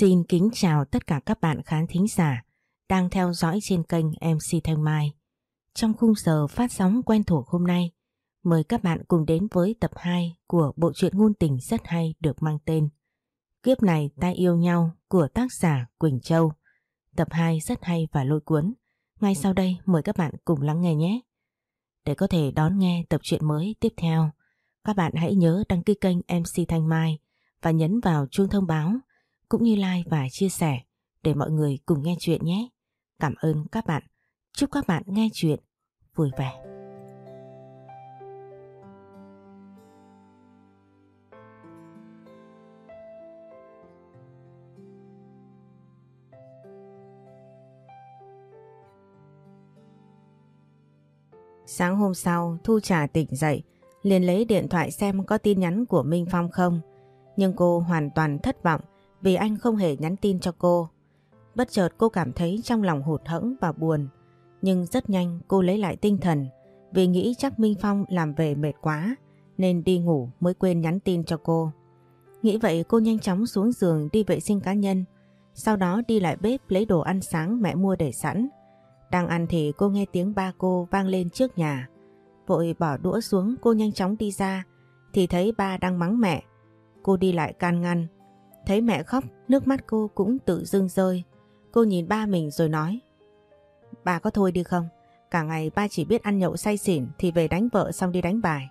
Xin kính chào tất cả các bạn khán thính giả đang theo dõi trên kênh MC Thanh Mai. Trong khung giờ phát sóng quen thuộc hôm nay, mời các bạn cùng đến với tập 2 của bộ truyện ngôn tình rất hay được mang tên Kiếp này ta yêu nhau của tác giả Quỳnh Châu. Tập 2 rất hay và lôi cuốn. Ngay sau đây mời các bạn cùng lắng nghe nhé. Để có thể đón nghe tập truyện mới tiếp theo, các bạn hãy nhớ đăng ký kênh MC Thanh Mai và nhấn vào chuông thông báo cũng như like và chia sẻ để mọi người cùng nghe chuyện nhé. Cảm ơn các bạn. Chúc các bạn nghe chuyện vui vẻ. Sáng hôm sau, Thu Trà tỉnh dậy, liền lấy điện thoại xem có tin nhắn của Minh Phong không. Nhưng cô hoàn toàn thất vọng vì anh không hề nhắn tin cho cô. Bất chợt cô cảm thấy trong lòng hụt hẫng và buồn, nhưng rất nhanh cô lấy lại tinh thần vì nghĩ chắc Minh Phong làm về mệt quá nên đi ngủ mới quên nhắn tin cho cô. Nghĩ vậy cô nhanh chóng xuống giường đi vệ sinh cá nhân, sau đó đi lại bếp lấy đồ ăn sáng mẹ mua để sẵn. Đang ăn thì cô nghe tiếng ba cô vang lên trước nhà. Vội bỏ đũa xuống cô nhanh chóng đi ra thì thấy ba đang mắng mẹ. Cô đi lại can ngăn Thấy mẹ khóc, nước mắt cô cũng tự dưng rơi. Cô nhìn ba mình rồi nói. Bà có thôi đi không? Cả ngày ba chỉ biết ăn nhậu say xỉn thì về đánh vợ xong đi đánh bài.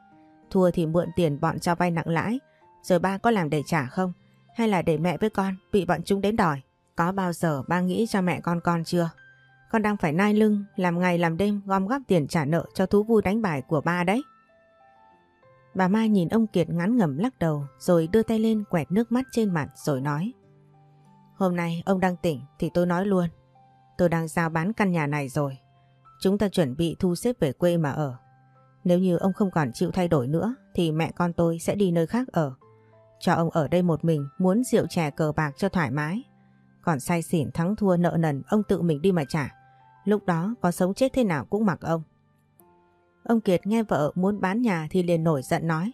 Thua thì mượn tiền bọn cho vay nặng lãi. Rồi ba có làm để trả không? Hay là để mẹ với con bị bọn chúng đến đòi? Có bao giờ ba nghĩ cho mẹ con con chưa? Con đang phải nai lưng, làm ngày làm đêm gom góp tiền trả nợ cho thú vui đánh bài của ba đấy. Bà Mai nhìn ông Kiệt ngắn ngẩm lắc đầu, rồi đưa tay lên quẹt nước mắt trên mặt rồi nói. Hôm nay ông đang tỉnh thì tôi nói luôn. Tôi đang giao bán căn nhà này rồi. Chúng ta chuẩn bị thu xếp về quê mà ở. Nếu như ông không còn chịu thay đổi nữa, thì mẹ con tôi sẽ đi nơi khác ở. Cho ông ở đây một mình, muốn rượu chè cờ bạc cho thoải mái. Còn say xỉn thắng thua nợ nần, ông tự mình đi mà trả. Lúc đó có sống chết thế nào cũng mặc ông. Ông Kiệt nghe vợ muốn bán nhà thì liền nổi giận nói.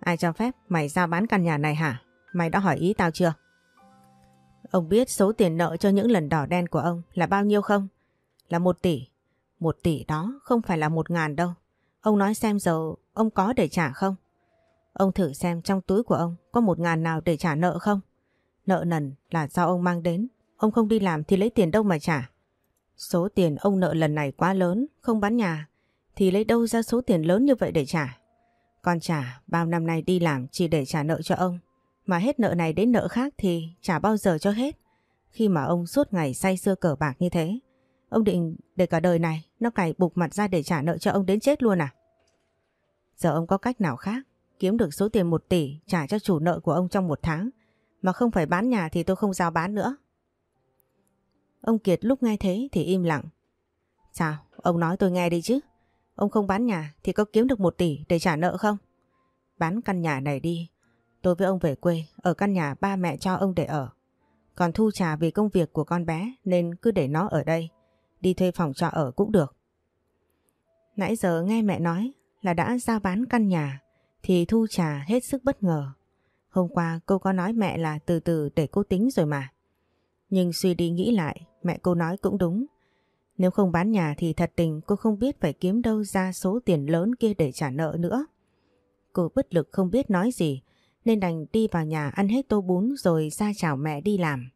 Ai cho phép mày ra bán căn nhà này hả? Mày đã hỏi ý tao chưa? Ông biết số tiền nợ cho những lần đỏ đen của ông là bao nhiêu không? Là một tỷ. Một tỷ đó không phải là một ngàn đâu. Ông nói xem giờ ông có để trả không? Ông thử xem trong túi của ông có một ngàn nào để trả nợ không? Nợ nần là do ông mang đến. Ông không đi làm thì lấy tiền đâu mà trả. Số tiền ông nợ lần này quá lớn, không bán nhà thì lấy đâu ra số tiền lớn như vậy để trả. Con trả bao năm nay đi làm chỉ để trả nợ cho ông. Mà hết nợ này đến nợ khác thì trả bao giờ cho hết. Khi mà ông suốt ngày say sưa cờ bạc như thế, ông định để cả đời này nó cày bục mặt ra để trả nợ cho ông đến chết luôn à? Giờ ông có cách nào khác kiếm được số tiền 1 tỷ trả cho chủ nợ của ông trong một tháng mà không phải bán nhà thì tôi không giao bán nữa. Ông Kiệt lúc nghe thế thì im lặng. Sao? Ông nói tôi nghe đi chứ. Ông không bán nhà thì có kiếm được 1 tỷ để trả nợ không? Bán căn nhà này đi. Tôi với ông về quê, ở căn nhà ba mẹ cho ông để ở. Còn thu trả vì công việc của con bé nên cứ để nó ở đây. Đi thuê phòng trọ ở cũng được. Nãy giờ nghe mẹ nói là đã giao bán căn nhà thì thu trả hết sức bất ngờ. Hôm qua cô có nói mẹ là từ từ để cô tính rồi mà. Nhưng suy đi nghĩ lại, mẹ cô nói cũng đúng. Nếu không bán nhà thì thật tình cô không biết phải kiếm đâu ra số tiền lớn kia để trả nợ nữa. Cô bất lực không biết nói gì, nên đành đi vào nhà ăn hết tô bún rồi ra chào mẹ đi làm.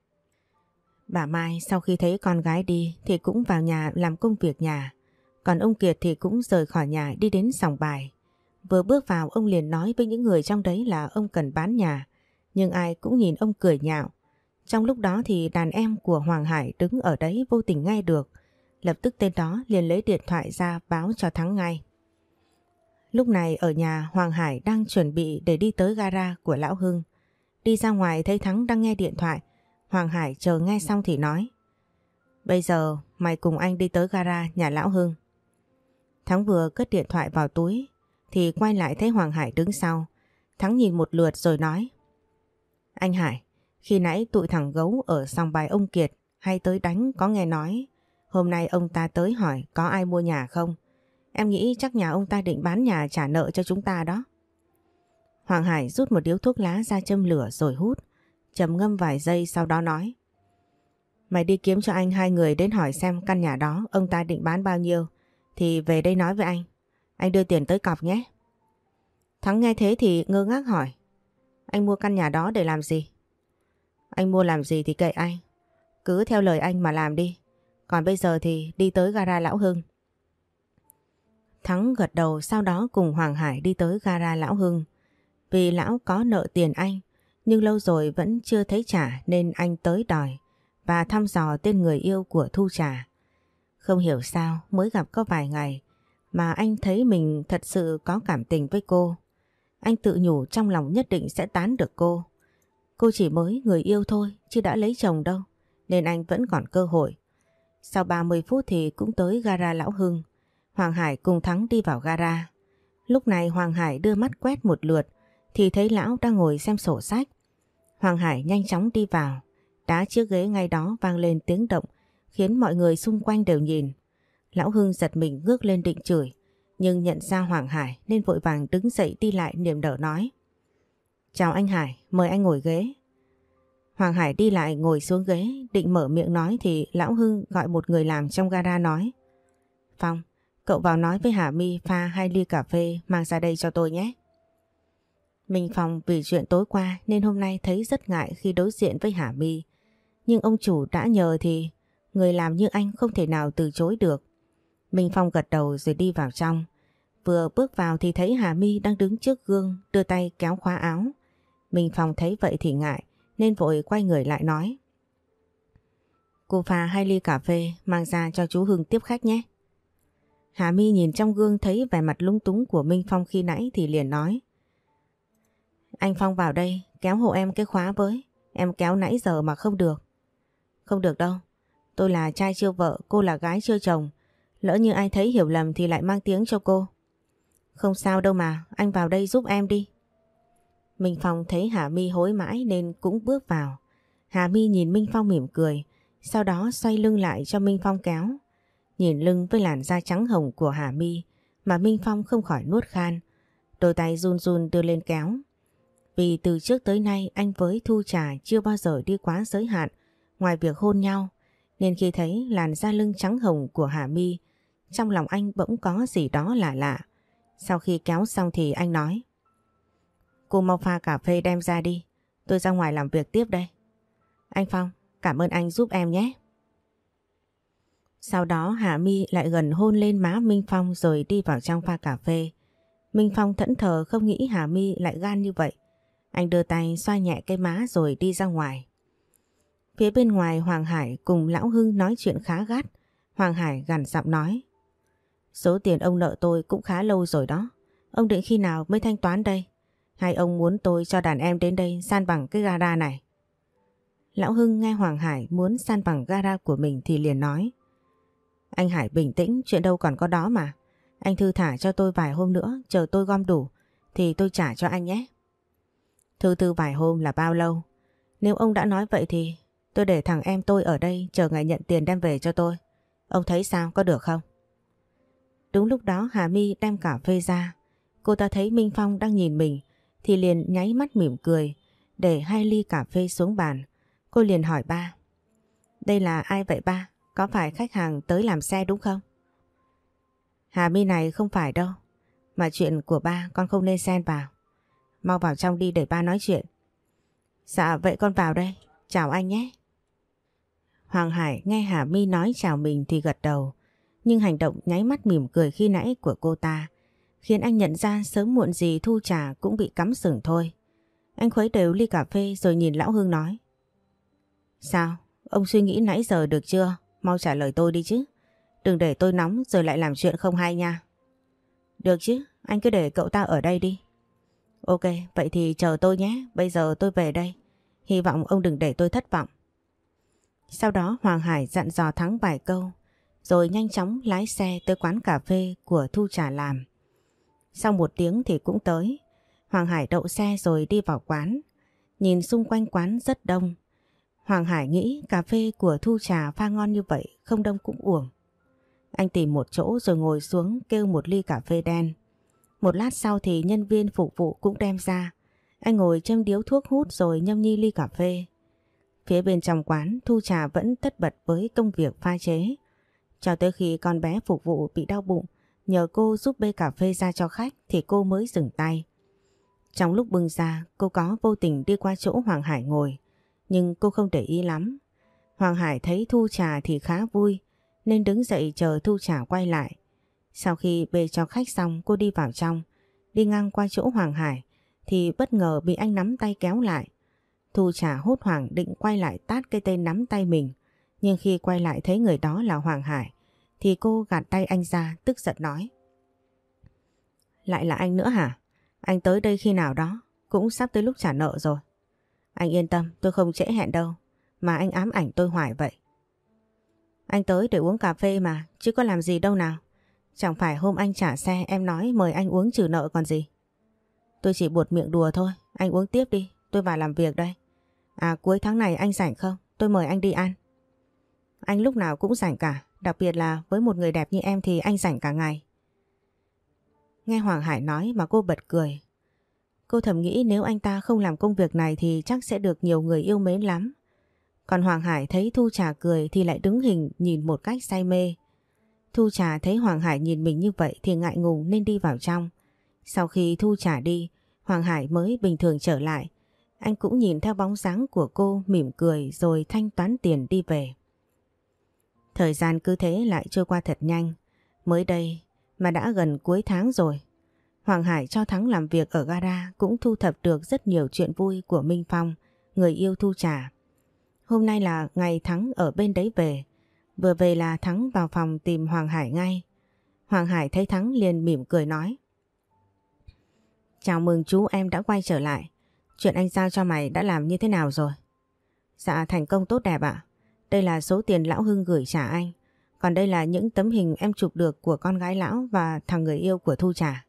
Bà Mai sau khi thấy con gái đi thì cũng vào nhà làm công việc nhà. Còn ông Kiệt thì cũng rời khỏi nhà đi đến sòng bài. Vừa bước vào, ông liền nói với những người trong đấy là ông cần bán nhà. Nhưng ai cũng nhìn ông cười nhạo. Trong lúc đó thì đàn em của Hoàng Hải đứng ở đấy vô tình nghe được. Lập tức tên đó liền lấy điện thoại ra báo cho Thắng ngay. Lúc này ở nhà Hoàng Hải đang chuẩn bị để đi tới gara của Lão Hưng. Đi ra ngoài thấy Thắng đang nghe điện thoại. Hoàng Hải chờ nghe xong thì nói. Bây giờ mày cùng anh đi tới gara nhà Lão Hưng. Thắng vừa cất điện thoại vào túi thì quay lại thấy Hoàng Hải đứng sau. Thắng nhìn một lượt rồi nói. Anh Hải, khi nãy tụi thằng gấu ở sòng bài ông Kiệt hay tới đánh có nghe nói Hôm nay ông ta tới hỏi có ai mua nhà không? Em nghĩ chắc nhà ông ta định bán nhà trả nợ cho chúng ta đó. Hoàng Hải rút một điếu thuốc lá ra châm lửa rồi hút. trầm ngâm vài giây sau đó nói. Mày đi kiếm cho anh hai người đến hỏi xem căn nhà đó ông ta định bán bao nhiêu, thì về đây nói với anh. Anh đưa tiền tới cọc nhé. Thắng nghe thế thì ngơ ngác hỏi. Anh mua căn nhà đó để làm gì? Anh mua làm gì thì kệ anh. Cứ theo lời anh mà làm đi. Còn bây giờ thì đi tới gara Lão Hưng. Thắng gật đầu sau đó cùng Hoàng Hải đi tới gara Lão Hưng. Vì Lão có nợ tiền anh, nhưng lâu rồi vẫn chưa thấy trả nên anh tới đòi và thăm dò tên người yêu của Thu Trà. Không hiểu sao mới gặp có vài ngày mà anh thấy mình thật sự có cảm tình với cô. Anh tự nhủ trong lòng nhất định sẽ tán được cô. Cô chỉ mới người yêu thôi chứ đã lấy chồng đâu nên anh vẫn còn cơ hội. Sau 30 phút thì cũng tới gara Lão Hưng. Hoàng Hải cùng Thắng đi vào gara. Lúc này Hoàng Hải đưa mắt quét một lượt thì thấy Lão đang ngồi xem sổ sách. Hoàng Hải nhanh chóng đi vào. Đá chiếc ghế ngay đó vang lên tiếng động khiến mọi người xung quanh đều nhìn. Lão Hưng giật mình ngước lên định chửi nhưng nhận ra Hoàng Hải nên vội vàng đứng dậy đi lại niềm nở nói. Chào anh Hải, mời anh ngồi ghế. Hoàng Hải đi lại ngồi xuống ghế, định mở miệng nói thì Lão Hưng gọi một người làm trong gara nói. Phong, cậu vào nói với Hà My pha hai ly cà phê mang ra đây cho tôi nhé. Minh Phong vì chuyện tối qua nên hôm nay thấy rất ngại khi đối diện với Hà My. Nhưng ông chủ đã nhờ thì người làm như anh không thể nào từ chối được. Minh Phong gật đầu rồi đi vào trong. Vừa bước vào thì thấy Hà My đang đứng trước gương đưa tay kéo khóa áo. Minh Phong thấy vậy thì ngại nên vội quay người lại nói. Cô pha hai ly cà phê mang ra cho chú Hưng tiếp khách nhé. Hà My nhìn trong gương thấy vẻ mặt lung túng của Minh Phong khi nãy thì liền nói. Anh Phong vào đây kéo hộ em cái khóa với. Em kéo nãy giờ mà không được. Không được đâu. Tôi là trai chưa vợ, cô là gái chưa chồng. Lỡ như ai thấy hiểu lầm thì lại mang tiếng cho cô. Không sao đâu mà, anh vào đây giúp em đi. Minh Phong thấy Hà My hối mãi nên cũng bước vào. Hà My nhìn Minh Phong mỉm cười, sau đó xoay lưng lại cho Minh Phong kéo. Nhìn lưng với làn da trắng hồng của Hà My mà Minh Phong không khỏi nuốt khan. Đôi tay run run đưa lên kéo. Vì từ trước tới nay anh với Thu Trà chưa bao giờ đi quá giới hạn ngoài việc hôn nhau. Nên khi thấy làn da lưng trắng hồng của Hà My, trong lòng anh bỗng có gì đó lạ lạ. Sau khi kéo xong thì anh nói Cô mau pha cà phê đem ra đi. Tôi ra ngoài làm việc tiếp đây. Anh Phong, cảm ơn anh giúp em nhé. Sau đó Hạ Mi lại gần hôn lên má Minh Phong rồi đi vào trong pha cà phê. Minh Phong thẫn thờ không nghĩ Hà mi lại gan như vậy. Anh đưa tay xoa nhẹ cái má rồi đi ra ngoài. Phía bên ngoài Hoàng Hải cùng Lão Hưng nói chuyện khá gắt. Hoàng Hải gằn giọng nói. Số tiền ông nợ tôi cũng khá lâu rồi đó. Ông định khi nào mới thanh toán đây? Hai ông muốn tôi cho đàn em đến đây san bằng cái gara này? Lão Hưng nghe Hoàng Hải muốn san bằng gara của mình thì liền nói. Anh Hải bình tĩnh, chuyện đâu còn có đó mà. Anh thư thả cho tôi vài hôm nữa, chờ tôi gom đủ, thì tôi trả cho anh nhé. Thư thư vài hôm là bao lâu? Nếu ông đã nói vậy thì tôi để thằng em tôi ở đây chờ ngày nhận tiền đem về cho tôi. Ông thấy sao, có được không? Đúng lúc đó Hà My đem cà phê ra. Cô ta thấy Minh Phong đang nhìn mình thì liền nháy mắt mỉm cười, để hai ly cà phê xuống bàn. Cô liền hỏi ba. Đây là ai vậy ba? Có phải khách hàng tới làm xe đúng không? Hà My này không phải đâu. Mà chuyện của ba con không nên xen vào. Mau vào trong đi để ba nói chuyện. Dạ vậy con vào đây. Chào anh nhé. Hoàng Hải nghe Hà My nói chào mình thì gật đầu. Nhưng hành động nháy mắt mỉm cười khi nãy của cô ta khiến anh nhận ra sớm muộn gì thu trà cũng bị cắm sừng thôi. Anh khuấy đều ly cà phê rồi nhìn Lão Hương nói. Sao? Ông suy nghĩ nãy giờ được chưa? Mau trả lời tôi đi chứ. Đừng để tôi nóng rồi lại làm chuyện không hay nha. Được chứ, anh cứ để cậu ta ở đây đi. Ok, vậy thì chờ tôi nhé, bây giờ tôi về đây. Hy vọng ông đừng để tôi thất vọng. Sau đó Hoàng Hải dặn dò Thắng vài câu, rồi nhanh chóng lái xe tới quán cà phê của Thu Trà làm. Sau một tiếng thì cũng tới. Hoàng Hải đậu xe rồi đi vào quán. Nhìn xung quanh quán rất đông. Hoàng Hải nghĩ cà phê của Thu Trà pha ngon như vậy không đông cũng uổng. Anh tìm một chỗ rồi ngồi xuống kêu một ly cà phê đen. Một lát sau thì nhân viên phục vụ cũng đem ra. Anh ngồi châm điếu thuốc hút rồi nhâm nhi ly cà phê. Phía bên trong quán Thu Trà vẫn tất bật với công việc pha chế. Cho tới khi con bé phục vụ bị đau bụng, nhờ cô giúp bê cà phê ra cho khách thì cô mới dừng tay. Trong lúc bưng ra, cô có vô tình đi qua chỗ Hoàng Hải ngồi, nhưng cô không để ý lắm. Hoàng Hải thấy Thu Trà thì khá vui, nên đứng dậy chờ Thu Trà quay lại. Sau khi bê cho khách xong, cô đi vào trong, đi ngang qua chỗ Hoàng Hải, thì bất ngờ bị anh nắm tay kéo lại. Thu Trà hốt hoảng định quay lại tát cái tên nắm tay mình, nhưng khi quay lại thấy người đó là Hoàng Hải, thì cô gạt tay anh ra tức giận nói. Lại là anh nữa hả? Anh tới đây khi nào đó, cũng sắp tới lúc trả nợ rồi. Anh yên tâm, tôi không trễ hẹn đâu, mà anh ám ảnh tôi hoài vậy. Anh tới để uống cà phê mà, chứ có làm gì đâu nào. Chẳng phải hôm anh trả xe em nói mời anh uống trừ nợ còn gì. Tôi chỉ buột miệng đùa thôi, anh uống tiếp đi, tôi vào làm việc đây. À cuối tháng này anh rảnh không? Tôi mời anh đi ăn. Anh lúc nào cũng rảnh cả, đặc biệt là với một người đẹp như em thì anh rảnh cả ngày. Nghe Hoàng Hải nói mà cô bật cười. Cô thầm nghĩ nếu anh ta không làm công việc này thì chắc sẽ được nhiều người yêu mến lắm. Còn Hoàng Hải thấy Thu Trà cười thì lại đứng hình nhìn một cách say mê. Thu Trà thấy Hoàng Hải nhìn mình như vậy thì ngại ngùng nên đi vào trong. Sau khi Thu Trà đi, Hoàng Hải mới bình thường trở lại. Anh cũng nhìn theo bóng dáng của cô mỉm cười rồi thanh toán tiền đi về. Thời gian cứ thế lại trôi qua thật nhanh. Mới đây mà đã gần cuối tháng rồi. Hoàng Hải cho Thắng làm việc ở gara cũng thu thập được rất nhiều chuyện vui của Minh Phong, người yêu Thu Trà. Hôm nay là ngày Thắng ở bên đấy về. Vừa về là Thắng vào phòng tìm Hoàng Hải ngay. Hoàng Hải thấy Thắng liền mỉm cười nói. Chào mừng chú em đã quay trở lại. Chuyện anh giao cho mày đã làm như thế nào rồi? Dạ thành công tốt đẹp ạ. Đây là số tiền Lão Hưng gửi trả anh. Còn đây là những tấm hình em chụp được của con gái Lão và thằng người yêu của Thu Trà.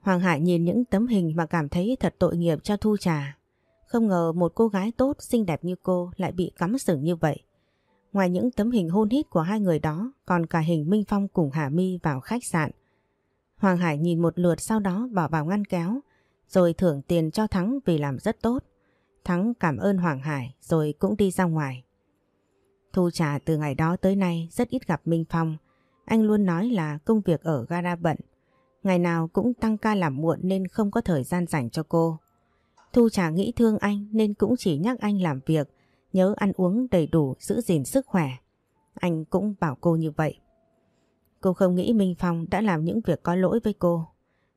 Hoàng Hải nhìn những tấm hình mà cảm thấy thật tội nghiệp cho Thu Trà. Không ngờ một cô gái tốt, xinh đẹp như cô lại bị cắm sừng như vậy. Ngoài những tấm hình hôn hít của hai người đó, còn cả hình Minh Phong cùng Hà My vào khách sạn. Hoàng Hải nhìn một lượt sau đó bỏ vào ngăn kéo, rồi thưởng tiền cho Thắng vì làm rất tốt. Thắng cảm ơn Hoàng Hải, rồi cũng đi ra ngoài. Thu Trà từ ngày đó tới nay rất ít gặp Minh Phong. Anh luôn nói là công việc ở gara bận. Ngày nào cũng tăng ca làm muộn nên không có thời gian dành cho cô. Thu Trà nghĩ thương anh nên cũng chỉ nhắc anh làm việc, nhớ ăn uống đầy đủ giữ gìn sức khỏe. Anh cũng bảo cô như vậy. Cô không nghĩ Minh Phong đã làm những việc có lỗi với cô.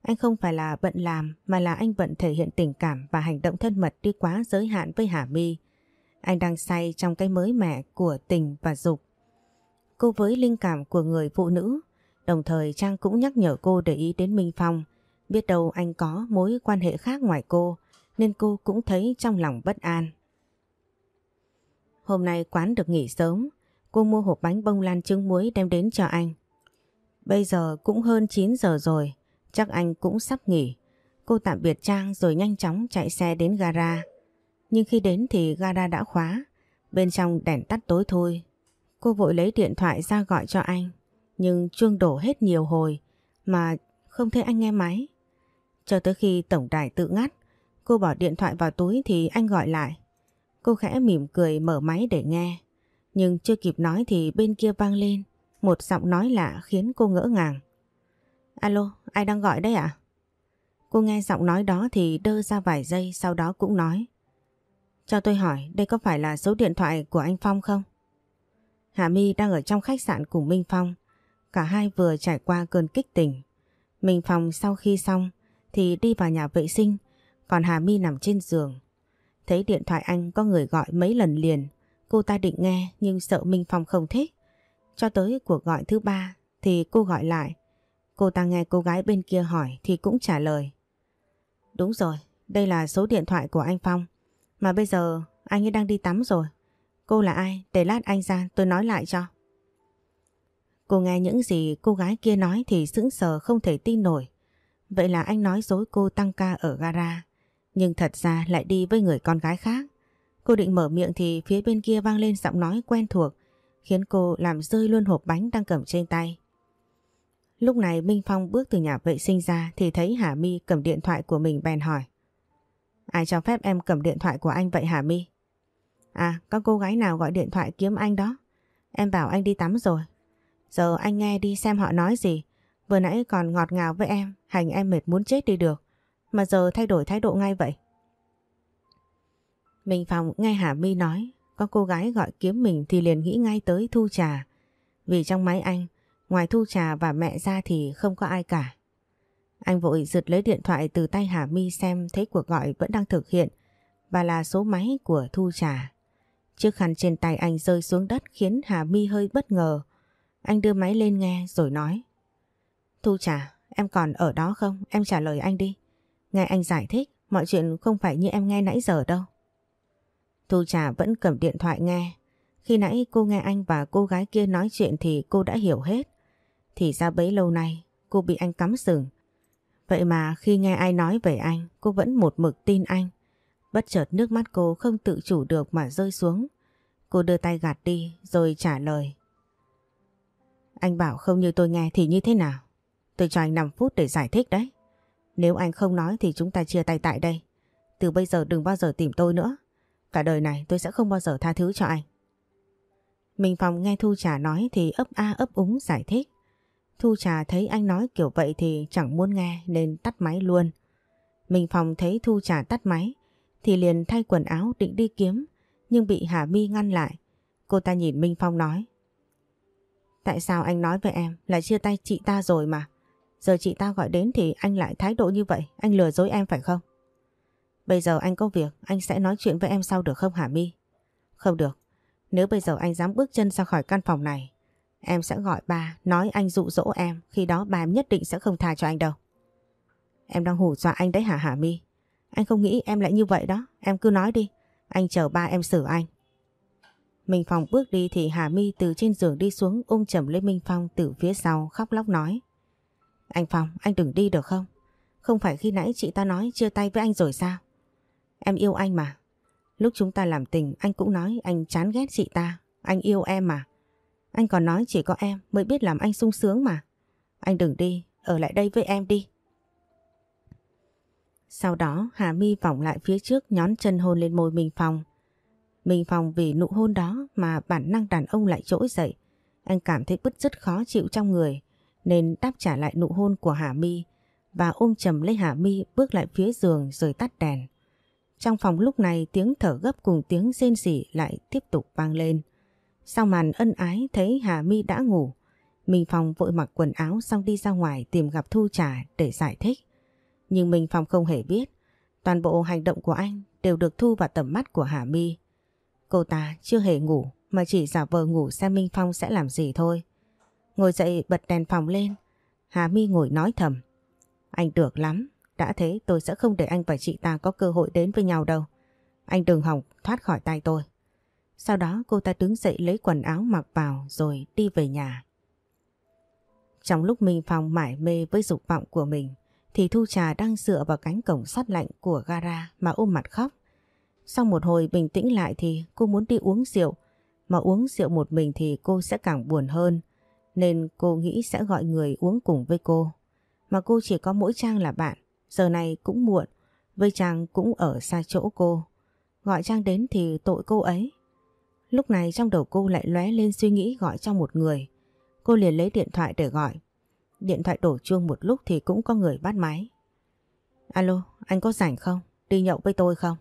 Anh không phải là bận làm mà là anh bận thể hiện tình cảm và hành động thân mật đi quá giới hạn với Hà My. Anh đang say trong cái mới mẻ của tình và dục. Cô với linh cảm của người phụ nữ, đồng thời Trang cũng nhắc nhở cô để ý đến Minh Phong. Biết đâu anh có mối quan hệ khác ngoài cô, nên cô cũng thấy trong lòng bất an. Hôm nay quán được nghỉ sớm, cô mua hộp bánh bông lan trứng muối đem đến cho anh. Bây giờ cũng hơn 9 giờ rồi, chắc anh cũng sắp nghỉ. Cô tạm biệt Trang rồi nhanh chóng chạy xe đến gara. Nhưng khi đến thì gara đã khóa, bên trong đèn tắt tối thôi. Cô vội lấy điện thoại ra gọi cho anh, nhưng chuông đổ hết nhiều hồi mà không thấy anh nghe máy. Cho tới khi tổng đài tự ngắt, cô bỏ điện thoại vào túi thì anh gọi lại. Cô khẽ mỉm cười mở máy để nghe, nhưng chưa kịp nói thì bên kia vang lên một giọng nói lạ khiến cô ngỡ ngàng. Alo, ai đang gọi đấy ạ? Cô nghe giọng nói đó thì đơ ra vài giây sau đó cũng nói. Cho tôi hỏi đây có phải là số điện thoại của anh Phong không? Hà My đang ở trong khách sạn cùng Minh Phong. Cả hai vừa trải qua cơn kích tỉnh. Minh Phong sau khi xong thì đi vào nhà vệ sinh, còn Hà My nằm trên giường. Thấy điện thoại anh có người gọi mấy lần liền, cô ta định nghe nhưng sợ Minh Phong không thích. Cho tới cuộc gọi thứ ba thì cô gọi lại. Cô ta nghe cô gái bên kia hỏi thì cũng trả lời. Đúng rồi, đây là số điện thoại của anh Phong. Mà bây giờ, anh ấy đang đi tắm rồi. Cô là ai? Để lát anh ra, tôi nói lại cho. Cô nghe những gì cô gái kia nói thì sững sờ không thể tin nổi. Vậy là anh nói dối cô tăng ca ở gara. Nhưng thật ra lại đi với người con gái khác. Cô định mở miệng thì phía bên kia vang lên giọng nói quen thuộc, khiến cô làm rơi luôn hộp bánh đang cầm trên tay. Lúc này Minh Phong bước từ nhà vệ sinh ra thì thấy Hà My cầm điện thoại của mình bèn hỏi. Ai cho phép em cầm điện thoại của anh vậy hả My? À, có cô gái nào gọi điện thoại kiếm anh đó. Em bảo anh đi tắm rồi. Giờ anh nghe đi xem họ nói gì. Vừa nãy còn ngọt ngào với em, hành em mệt muốn chết đi được. Mà giờ thay đổi thái độ ngay vậy. Mình phòng nghe Hà My nói, có cô gái gọi kiếm mình thì liền nghĩ ngay tới Thu Trà. Vì trong máy anh, ngoài Thu Trà và mẹ ra thì không có ai cả. Anh vội giật lấy điện thoại từ tay Hà My xem thấy cuộc gọi vẫn đang thực hiện và là số máy của Thu Trà. Chiếc khăn trên tay anh rơi xuống đất khiến Hà My hơi bất ngờ. Anh đưa máy lên nghe rồi nói. Thu Trà, em còn ở đó không? Em trả lời anh đi. Nghe anh giải thích, mọi chuyện không phải như em nghe nãy giờ đâu. Thu Trà vẫn cầm điện thoại nghe. Khi nãy cô nghe anh và cô gái kia nói chuyện thì cô đã hiểu hết. Thì ra bấy lâu nay cô bị anh cắm sừng. Vậy mà khi nghe ai nói về anh, cô vẫn một mực tin anh. Bất chợt nước mắt cô không tự chủ được mà rơi xuống. Cô đưa tay gạt đi rồi trả lời. Anh bảo không như tôi nghe thì như thế nào? Tôi cho anh 5 phút để giải thích đấy. Nếu anh không nói thì chúng ta chia tay tại đây. Từ bây giờ đừng bao giờ tìm tôi nữa. Cả đời này tôi sẽ không bao giờ tha thứ cho anh. Minh Phong nghe Thu Trà nói thì ấp a ấp úng giải thích. Thu Trà thấy anh nói kiểu vậy thì chẳng muốn nghe, nên tắt máy luôn. Minh Phong thấy Thu Trà tắt máy, thì liền thay quần áo định đi kiếm, nhưng bị Hà Mi ngăn lại. Cô ta nhìn Minh Phong nói, Tại sao anh nói với em là chia tay chị ta rồi mà Giờ chị ta gọi đến thì anh lại thái độ như vậy, Anh lừa dối em phải không Bây giờ anh có việc, Anh sẽ nói chuyện với em sau được không, Hà Mi? Không được Nếu bây giờ anh dám bước chân ra khỏi căn phòng này Em sẽ gọi ba Nói anh dụ dỗ em Khi đó bà em nhất định sẽ không tha cho anh đâu Em đang hù dọa anh đấy hả Hà mi Anh không nghĩ em lại như vậy đó Em cứ nói đi Anh chờ ba em xử anh Minh Phong bước đi thì Hà mi từ trên giường đi xuống ôm chầm lấy Minh Phong từ phía sau khóc lóc nói. Anh Phong, anh đừng đi được không? Không phải khi nãy chị ta nói chia tay với anh rồi sao? Em yêu anh mà. Lúc chúng ta làm tình anh cũng nói anh chán ghét chị ta. Anh yêu em mà. Anh còn nói chỉ có em mới biết làm anh sung sướng mà. Anh đừng đi, ở lại đây với em đi. Sau đó Hà mi vòng lại phía trước nhón chân hôn lên môi Minh Phong. Minh Phong vì nụ hôn đó mà bản năng đàn ông lại trỗi dậy. Anh cảm thấy bứt rất khó chịu trong người nên đáp trả lại nụ hôn của Hà mi và ôm chầm lấy Hà mi bước lại phía giường rồi tắt đèn. Trong phòng lúc này tiếng thở gấp cùng tiếng rên rỉ lại tiếp tục vang lên. Sau màn ân ái thấy Hà My đã ngủ, Minh Phong vội mặc quần áo xong đi ra ngoài tìm gặp Thu Trà để giải thích. Nhưng Minh Phong không hề biết, toàn bộ hành động của anh đều được thu vào tầm mắt của Hà My. Cô ta chưa hề ngủ mà chỉ giả vờ ngủ xem Minh Phong sẽ làm gì thôi. Ngồi dậy bật đèn phòng lên, Hà My ngồi nói thầm. Anh được lắm, đã thế tôi sẽ không để anh và chị ta có cơ hội đến với nhau đâu. Anh đừng hỏng thoát khỏi tay tôi. Sau đó cô ta đứng dậy lấy quần áo mặc vào rồi đi về nhà. Trong lúc Minh Phong mải mê với dục vọng của mình thì Thu Trà đang dựa vào cánh cổng sắt lạnh của gara mà ôm mặt khóc. Sau một hồi bình tĩnh lại thì cô muốn đi uống rượu, mà uống rượu một mình thì cô sẽ càng buồn hơn, nên cô nghĩ sẽ gọi người uống cùng với cô. Mà cô chỉ có mỗi Trang là bạn, giờ này cũng muộn, với Trang cũng ở xa chỗ cô. Gọi Trang đến thì tội cô ấy. Lúc này trong đầu cô lại lóe lên suy nghĩ gọi cho một người. Cô liền lấy điện thoại để gọi. Điện thoại đổ chuông một lúc thì cũng có người bắt máy. Alo, anh có rảnh không? Đi nhậu với tôi không?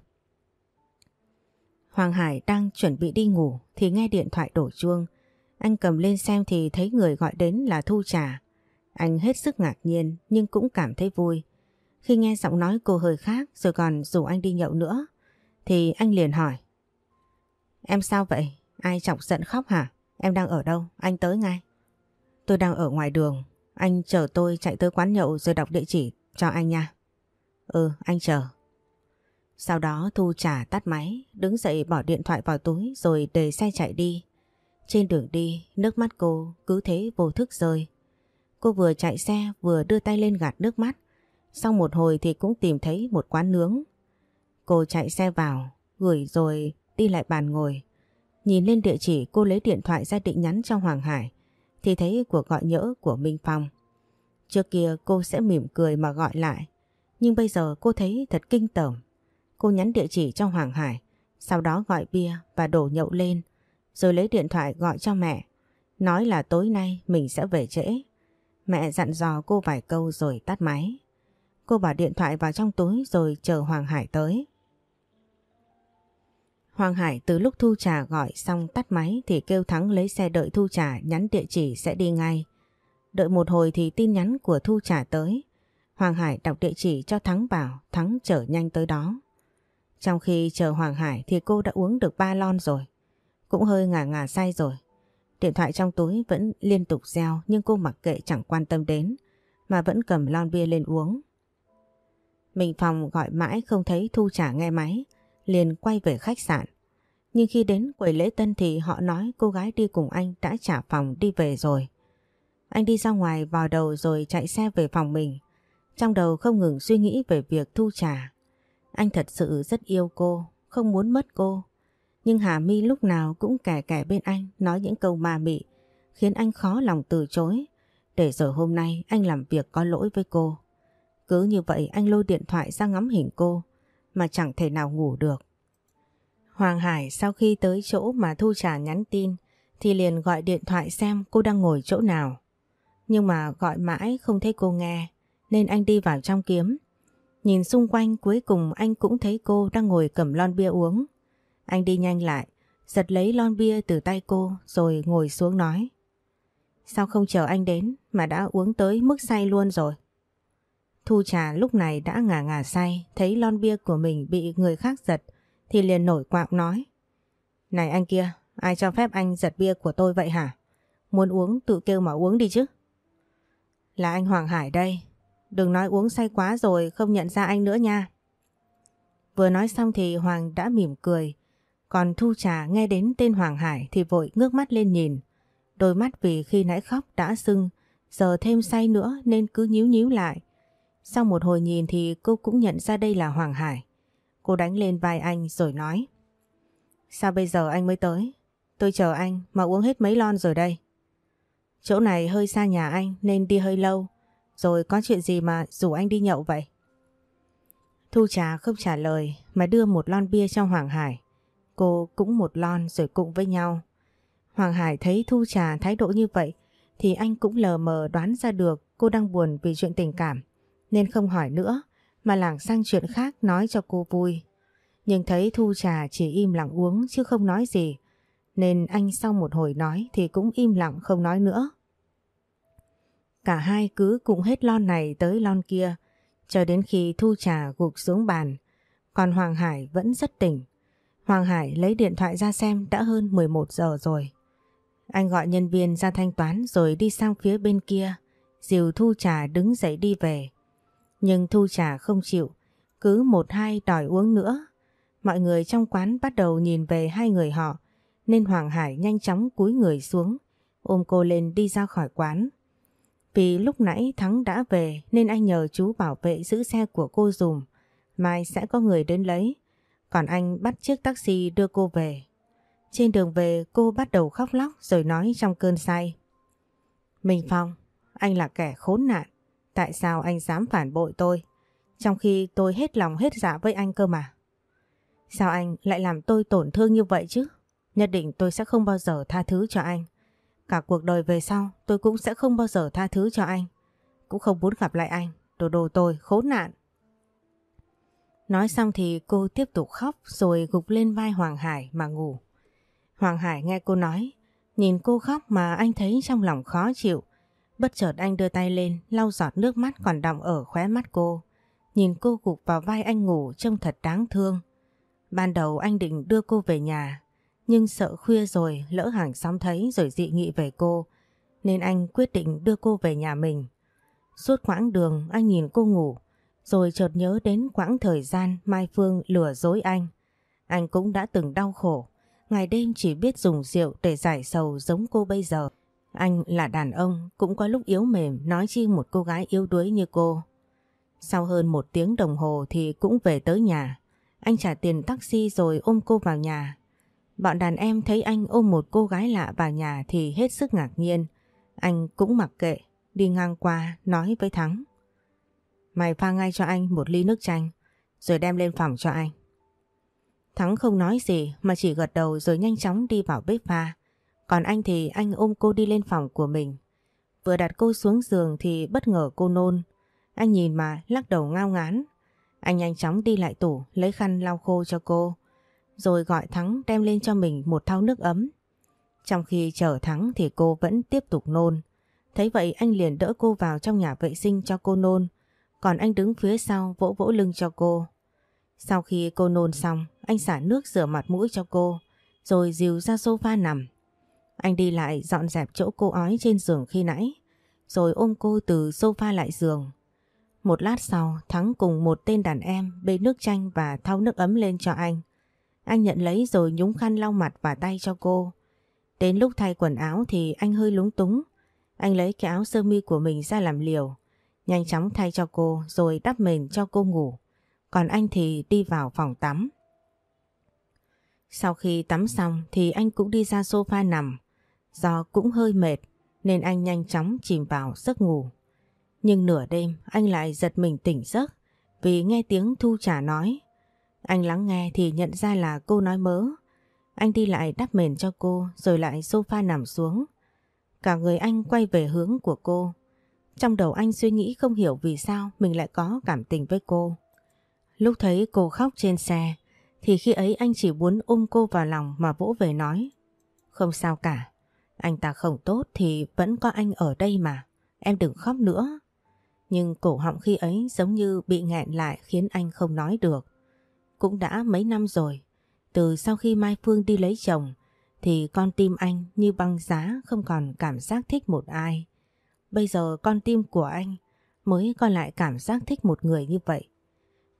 Hoàng Hải đang chuẩn bị đi ngủ thì nghe điện thoại đổ chuông. Anh cầm lên xem thì thấy người gọi đến là Thu Trà. Anh hết sức ngạc nhiên nhưng cũng cảm thấy vui. Khi nghe giọng nói cô hơi khác rồi còn rủ anh đi nhậu nữa thì anh liền hỏi. Em sao vậy? Ai chọc giận khóc hả? Em đang ở đâu? Anh tới ngay. Tôi đang ở ngoài đường. Anh chờ tôi chạy tới quán nhậu rồi đọc địa chỉ cho anh nha. Ừ, anh chờ. Sau đó Thu trả tắt máy, đứng dậy bỏ điện thoại vào túi rồi để xe chạy đi. Trên đường đi, nước mắt cô cứ thế vô thức rơi. Cô vừa chạy xe vừa đưa tay lên gạt nước mắt. Sau một hồi thì cũng tìm thấy một quán nướng. Cô chạy xe vào, gửi rồi đi lại bàn ngồi. Nhìn lên địa chỉ cô lấy điện thoại ra định nhắn cho Hoàng Hải thì thấy cuộc gọi nhỡ của Minh Phong. Trước kia cô sẽ mỉm cười mà gọi lại nhưng bây giờ cô thấy thật kinh tởm cô nhắn địa chỉ cho Hoàng Hải, sau đó gọi bia và đổ nhậu lên, rồi lấy điện thoại gọi cho mẹ, nói là tối nay mình sẽ về trễ. Mẹ dặn dò cô vài câu rồi tắt máy. Cô bỏ điện thoại vào trong túi rồi chờ Hoàng Hải tới. Hoàng Hải từ lúc Thu Trà gọi xong tắt máy thì kêu Thắng lấy xe đợi Thu Trà nhắn địa chỉ sẽ đi ngay. Đợi một hồi thì tin nhắn của Thu Trà tới. Hoàng Hải đọc địa chỉ cho Thắng bảo, Thắng chở nhanh tới đó. Trong khi chờ Hoàng Hải thì cô đã uống được ba lon rồi. Cũng hơi ngả ngả say rồi. Điện thoại trong túi vẫn liên tục reo nhưng cô mặc kệ chẳng quan tâm đến mà vẫn cầm lon bia lên uống. Mình phòng gọi mãi không thấy Thu trả nghe máy liền quay về khách sạn. Nhưng khi đến quầy lễ tân thì họ nói cô gái đi cùng anh đã trả phòng đi về rồi. Anh đi ra ngoài vào đầu rồi chạy xe về phòng mình. Trong đầu không ngừng suy nghĩ về việc thu trả. Anh thật sự rất yêu cô, không muốn mất cô. Nhưng Hà My lúc nào cũng kẻ kẻ bên anh nói những câu ma mị, khiến anh khó lòng từ chối. Để rồi hôm nay anh làm việc có lỗi với cô. Cứ như vậy anh lôi điện thoại ra ngắm hình cô, mà chẳng thể nào ngủ được. Hoàng Hải sau khi tới chỗ mà Thu Trà nhắn tin thì liền gọi điện thoại xem cô đang ngồi chỗ nào. Nhưng mà gọi mãi không thấy cô nghe nên anh đi vào trong kiếm. Nhìn xung quanh cuối cùng anh cũng thấy cô đang ngồi cầm lon bia uống. Anh đi nhanh lại, giật lấy lon bia từ tay cô rồi ngồi xuống nói. Sao không chờ anh đến mà đã uống tới mức say luôn rồi? Thu trà lúc này đã ngả ngả say, thấy lon bia của mình bị người khác giật thì liền nổi quạo nói. Này anh kia, ai cho phép anh giật bia của tôi vậy hả? Muốn uống tự kêu mà uống đi chứ. Là anh Hoàng Hải đây, đừng nói uống say quá rồi không nhận ra anh nữa nha. Vừa nói xong thì Hoàng đã mỉm cười, còn Thu Trà nghe đến tên Hoàng Hải thì vội ngước mắt lên nhìn. Đôi mắt vì khi nãy khóc đã sưng, giờ thêm say nữa nên cứ nhíu nhíu lại. Sau một hồi nhìn thì cô cũng nhận ra đây là Hoàng Hải. Cô đánh lên vai anh rồi nói. Sao bây giờ anh mới tới? Tôi chờ anh mà uống hết mấy lon rồi đây. Chỗ này hơi xa nhà anh nên đi hơi lâu. Rồi có chuyện gì mà rủ anh đi nhậu vậy? Thu trà không trả lời mà đưa một lon bia cho Hoàng Hải. Cô cũng một lon rồi cùng với nhau. Hoàng Hải thấy Thu trà thái độ như vậy thì anh cũng lờ mờ đoán ra được cô đang buồn vì chuyện tình cảm nên không hỏi nữa, mà lảng sang chuyện khác nói cho cô vui. Nhưng thấy Thu Trà chỉ im lặng uống chứ không nói gì, nên anh sau một hồi nói thì cũng im lặng không nói nữa. Cả hai cứ cùng hết lon này tới lon kia, cho đến khi Thu Trà gục xuống bàn, còn Hoàng Hải vẫn rất tỉnh. Hoàng Hải lấy điện thoại ra xem đã hơn 11 giờ rồi. Anh gọi nhân viên ra thanh toán rồi đi sang phía bên kia, dìu Thu Trà đứng dậy đi về. Nhưng Thu Trà không chịu, cứ một hai đòi uống nữa. Mọi người trong quán bắt đầu nhìn về hai người họ, nên Hoàng Hải nhanh chóng cúi người xuống, ôm cô lên đi ra khỏi quán. Vì lúc nãy Thắng đã về nên anh nhờ chú bảo vệ giữ xe của cô dùm, mai sẽ có người đến lấy. Còn anh bắt chiếc taxi đưa cô về. Trên đường về cô bắt đầu khóc lóc rồi nói trong cơn say. Minh Phong, anh là kẻ khốn nạn. Tại sao anh dám phản bội tôi? Trong khi tôi hết lòng hết dạ với anh cơ mà. Sao anh lại làm tôi tổn thương như vậy chứ? Nhất định tôi sẽ không bao giờ tha thứ cho anh. Cả cuộc đời về sau tôi cũng sẽ không bao giờ tha thứ cho anh. Cũng không muốn gặp lại anh. Đồ đồ tôi khốn nạn. Nói xong thì cô tiếp tục khóc rồi gục lên vai Hoàng Hải mà ngủ. Hoàng Hải nghe cô nói, nhìn cô khóc mà anh thấy trong lòng khó chịu. Bất chợt anh đưa tay lên lau giọt nước mắt còn đọng ở khóe mắt cô. Nhìn cô gục vào vai anh ngủ trông thật đáng thương. Ban đầu anh định đưa cô về nhà nhưng sợ khuya rồi lỡ hàng xóm thấy rồi dị nghị về cô nên anh quyết định đưa cô về nhà mình. Suốt quãng đường anh nhìn cô ngủ rồi chợt nhớ đến quãng thời gian Mai Phương lừa dối anh. Anh cũng đã từng đau khổ, ngày đêm chỉ biết dùng rượu để giải sầu giống cô bây giờ. Anh là đàn ông cũng có lúc yếu mềm nói chi một cô gái yếu đuối như cô. Sau hơn một tiếng đồng hồ thì cũng về tới nhà. Anh trả tiền taxi rồi ôm cô vào nhà. Bọn đàn em thấy anh ôm một cô gái lạ vào nhà thì hết sức ngạc nhiên. Anh cũng mặc kệ, đi ngang qua nói với Thắng. Mày pha ngay cho anh một ly nước chanh rồi đem lên phòng cho anh. Thắng không nói gì mà chỉ gật đầu rồi nhanh chóng đi vào bếp pha. Còn anh thì anh ôm cô đi lên phòng của mình. Vừa đặt cô xuống giường thì bất ngờ cô nôn. Anh nhìn mà lắc đầu ngao ngán. Anh nhanh chóng đi lại tủ lấy khăn lau khô cho cô. Rồi gọi Thắng đem lên cho mình một thau nước ấm. Trong khi chờ Thắng thì cô vẫn tiếp tục nôn. Thấy vậy anh liền đỡ cô vào trong nhà vệ sinh cho cô nôn. Còn anh đứng phía sau vỗ vỗ lưng cho cô. Sau khi cô nôn xong, anh xả nước rửa mặt mũi cho cô, rồi dìu ra sofa nằm. Anh đi lại dọn dẹp chỗ cô ói trên giường khi nãy, rồi ôm cô từ sofa lại giường. Một lát sau, Thắng cùng một tên đàn em bê nước chanh và thau nước ấm lên cho anh. Anh nhận lấy rồi nhúng khăn lau mặt và tay cho cô. Đến lúc thay quần áo thì anh hơi lúng túng. Anh lấy cái áo sơ mi của mình ra làm liều, nhanh chóng thay cho cô rồi đắp mền cho cô ngủ. Còn anh thì đi vào phòng tắm. Sau khi tắm xong thì anh cũng đi ra sofa nằm. Do cũng hơi mệt nên anh nhanh chóng chìm vào giấc ngủ. Nhưng nửa đêm anh lại giật mình tỉnh giấc vì nghe tiếng Thu Trà nói. Anh lắng nghe thì nhận ra là cô nói mớ. Anh đi lại đắp mền cho cô rồi lại sofa nằm xuống. Cả người anh quay về hướng của cô. Trong đầu anh suy nghĩ không hiểu vì sao mình lại có cảm tình với cô. Lúc thấy cô khóc trên xe thì khi ấy anh chỉ muốn ôm cô vào lòng mà vỗ về nói. Không sao cả, anh ta không tốt thì vẫn có anh ở đây mà, em đừng khóc nữa. Nhưng cổ họng khi ấy giống như bị nghẹn lại khiến anh không nói được. Cũng đã mấy năm rồi, từ sau khi Mai Phương đi lấy chồng thì con tim anh như băng giá không còn cảm giác thích một ai. Bây giờ con tim của anh mới còn lại cảm giác thích một người như vậy.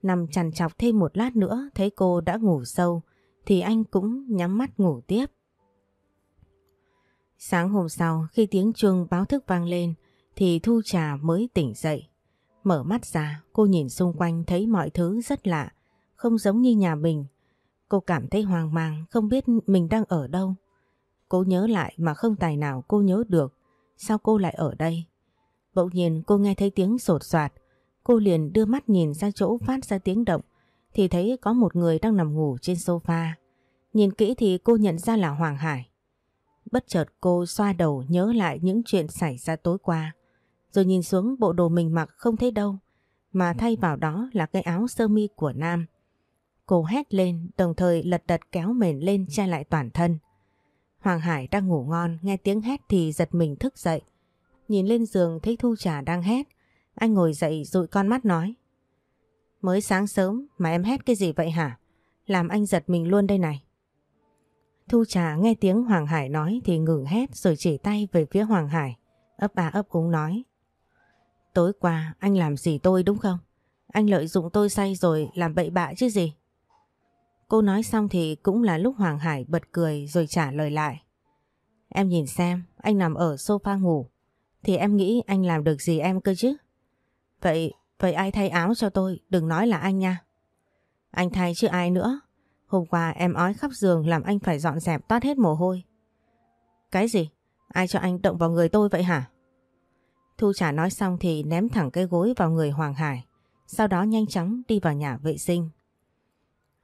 Nằm chằn chọc thêm một lát nữa thấy cô đã ngủ sâu thì anh cũng nhắm mắt ngủ tiếp. Sáng hôm sau khi tiếng chuông báo thức vang lên thì Thu Trà mới tỉnh dậy. Mở mắt ra cô nhìn xung quanh thấy mọi thứ rất lạ, không giống như nhà mình. Cô cảm thấy hoang mang không biết mình đang ở đâu. Cô nhớ lại mà không tài nào cô nhớ được sao cô lại ở đây. Bỗng nhiên cô nghe thấy tiếng sột soạt Cô liền đưa mắt nhìn ra chỗ phát ra tiếng động thì thấy có một người đang nằm ngủ trên sofa. Nhìn kỹ thì cô nhận ra là Hoàng Hải. Bất chợt cô xoa đầu nhớ lại những chuyện xảy ra tối qua. Rồi nhìn xuống bộ đồ mình mặc không thấy đâu, mà thay vào đó là cái áo sơ mi của Nam. Cô hét lên, đồng thời lật đật kéo mền lên che lại toàn thân. Hoàng Hải đang ngủ ngon, nghe tiếng hét thì giật mình thức dậy. Nhìn lên giường thấy Thu Trà đang hét anh ngồi dậy dụi con mắt nói. Mới sáng sớm mà em hét cái gì vậy hả? Làm anh giật mình luôn đây này. Thu trà nghe tiếng Hoàng Hải nói thì ngừng hét rồi chỉ tay về phía Hoàng Hải. Ấp à ấp úng nói. Tối qua anh làm gì tôi đúng không? Anh lợi dụng tôi say rồi làm bậy bạ chứ gì? Cô nói xong thì cũng là lúc Hoàng Hải bật cười rồi trả lời lại. Em nhìn xem, anh nằm ở sofa ngủ. Thì em nghĩ anh làm được gì em cơ chứ? Vậy, vậy ai thay áo cho tôi, đừng nói là anh nha. Anh thay chứ ai nữa. Hôm qua em ói khắp giường làm anh phải dọn dẹp toát hết mồ hôi. Cái gì? Ai cho anh động vào người tôi vậy hả? Thu trả nói xong thì ném thẳng cái gối vào người Hoàng Hải. Sau đó nhanh chóng đi vào nhà vệ sinh.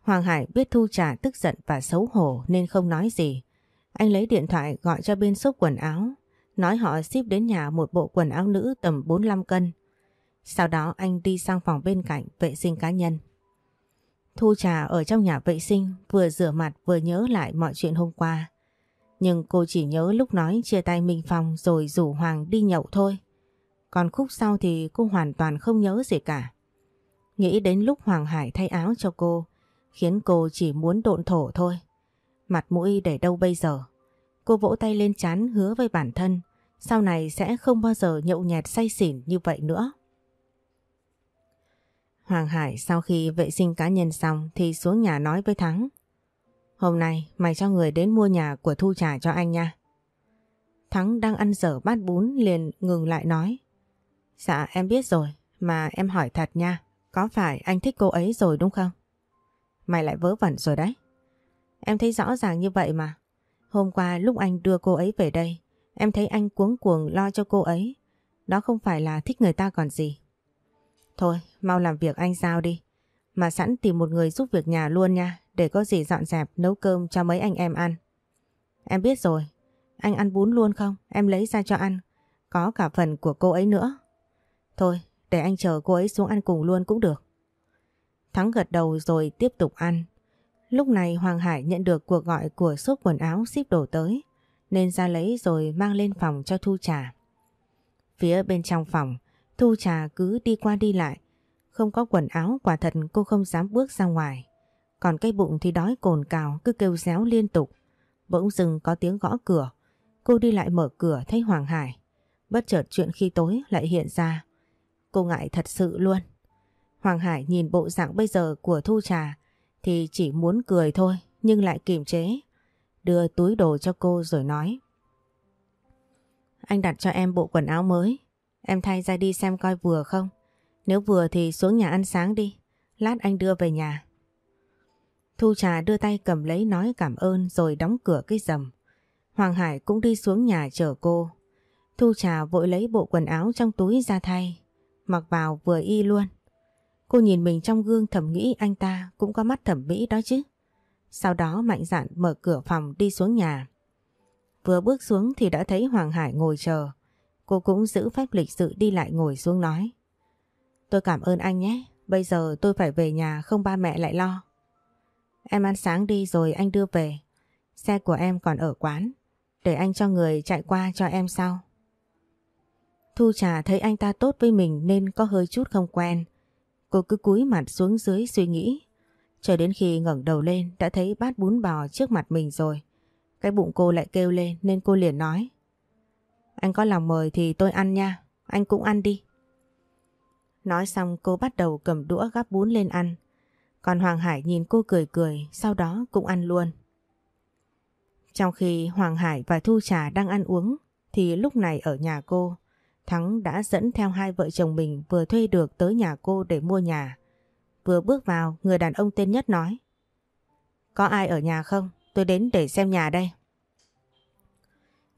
Hoàng Hải biết Thu trả tức giận và xấu hổ nên không nói gì. Anh lấy điện thoại gọi cho bên shop quần áo. Nói họ ship đến nhà một bộ quần áo nữ tầm 45 cân. Sau đó anh đi sang phòng bên cạnh vệ sinh cá nhân. Thu trà ở trong nhà vệ sinh vừa rửa mặt vừa nhớ lại mọi chuyện hôm qua. Nhưng cô chỉ nhớ lúc nói chia tay Minh Phong rồi rủ Hoàng đi nhậu thôi. Còn khúc sau thì cô hoàn toàn không nhớ gì cả. Nghĩ đến lúc Hoàng Hải thay áo cho cô, khiến cô chỉ muốn độn thổ thôi. Mặt mũi để đâu bây giờ? Cô vỗ tay lên chán hứa với bản thân, sau này sẽ không bao giờ nhậu nhẹt say xỉn như vậy nữa. Hoàng Hải sau khi vệ sinh cá nhân xong thì xuống nhà nói với Thắng. Hôm nay mày cho người đến mua nhà của Thu Trà cho anh nha. Thắng đang ăn dở bát bún liền ngừng lại nói. Dạ em biết rồi, mà em hỏi thật nha, có phải anh thích cô ấy rồi đúng không? Mày lại vớ vẩn rồi đấy. Em thấy rõ ràng như vậy mà. Hôm qua lúc anh đưa cô ấy về đây, em thấy anh cuống cuồng lo cho cô ấy. Đó không phải là thích người ta còn gì. Thôi, mau làm việc anh giao đi. Mà sẵn tìm một người giúp việc nhà luôn nha, để có gì dọn dẹp nấu cơm cho mấy anh em ăn. Em biết rồi, anh ăn bún luôn không? Em lấy ra cho ăn, có cả phần của cô ấy nữa. Thôi, để anh chờ cô ấy xuống ăn cùng luôn cũng được. Thắng gật đầu rồi tiếp tục ăn. Lúc này Hoàng Hải nhận được cuộc gọi của shop quần áo ship đổ tới nên ra lấy rồi mang lên phòng cho Thu trả Phía bên trong phòng, Thu trà cứ đi qua đi lại. Không có quần áo, quả thật cô không dám bước ra ngoài. Còn cái bụng thì đói cồn cào, cứ kêu réo liên tục. Bỗng dừng có tiếng gõ cửa. Cô đi lại mở cửa, thấy Hoàng Hải. Bất chợt chuyện khi tối lại hiện ra. Cô ngại thật sự luôn. Hoàng Hải nhìn bộ dạng bây giờ của Thu Trà, thì chỉ muốn cười thôi, nhưng lại kiềm chế. Đưa túi đồ cho cô rồi nói. Anh đặt cho em bộ quần áo mới. Em thay ra đi xem coi vừa không. Nếu vừa thì xuống nhà ăn sáng đi. Lát anh đưa về nhà. Thu Trà đưa tay cầm lấy nói cảm ơn rồi đóng cửa cái rầm. Hoàng Hải cũng đi xuống nhà chờ cô. Thu Trà vội lấy bộ quần áo trong túi ra thay. Mặc vào vừa y luôn. Cô nhìn mình trong gương thầm nghĩ anh ta cũng có mắt thẩm mỹ đó chứ. Sau đó mạnh dạn mở cửa phòng đi xuống nhà. Vừa bước xuống thì đã thấy Hoàng Hải ngồi chờ. Cô cũng giữ phép lịch sự đi lại ngồi xuống nói. Tôi cảm ơn anh nhé, bây giờ tôi phải về nhà không ba mẹ lại lo. Em ăn sáng đi rồi anh đưa về. Xe của em còn ở quán, để anh cho người chạy qua cho em sau. Thu Trà thấy anh ta tốt với mình nên có hơi chút không quen. Cô cứ cúi mặt xuống dưới suy nghĩ. Chờ đến khi ngẩng đầu lên đã thấy bát bún bò trước mặt mình rồi. Cái bụng cô lại kêu lên nên cô liền nói. Anh có lòng mời thì tôi ăn nha, anh cũng ăn đi. Nói xong cô bắt đầu cầm đũa gắp bún lên ăn. Còn Hoàng Hải nhìn cô cười cười, sau đó cũng ăn luôn. Trong khi Hoàng Hải và Thu Trà đang ăn uống, thì lúc này ở nhà cô, Thắng đã dẫn theo hai vợ chồng mình vừa thuê được tới nhà cô để mua nhà. Vừa bước vào, người đàn ông tên Nhất nói. Có ai ở nhà không? Tôi đến để xem nhà đây.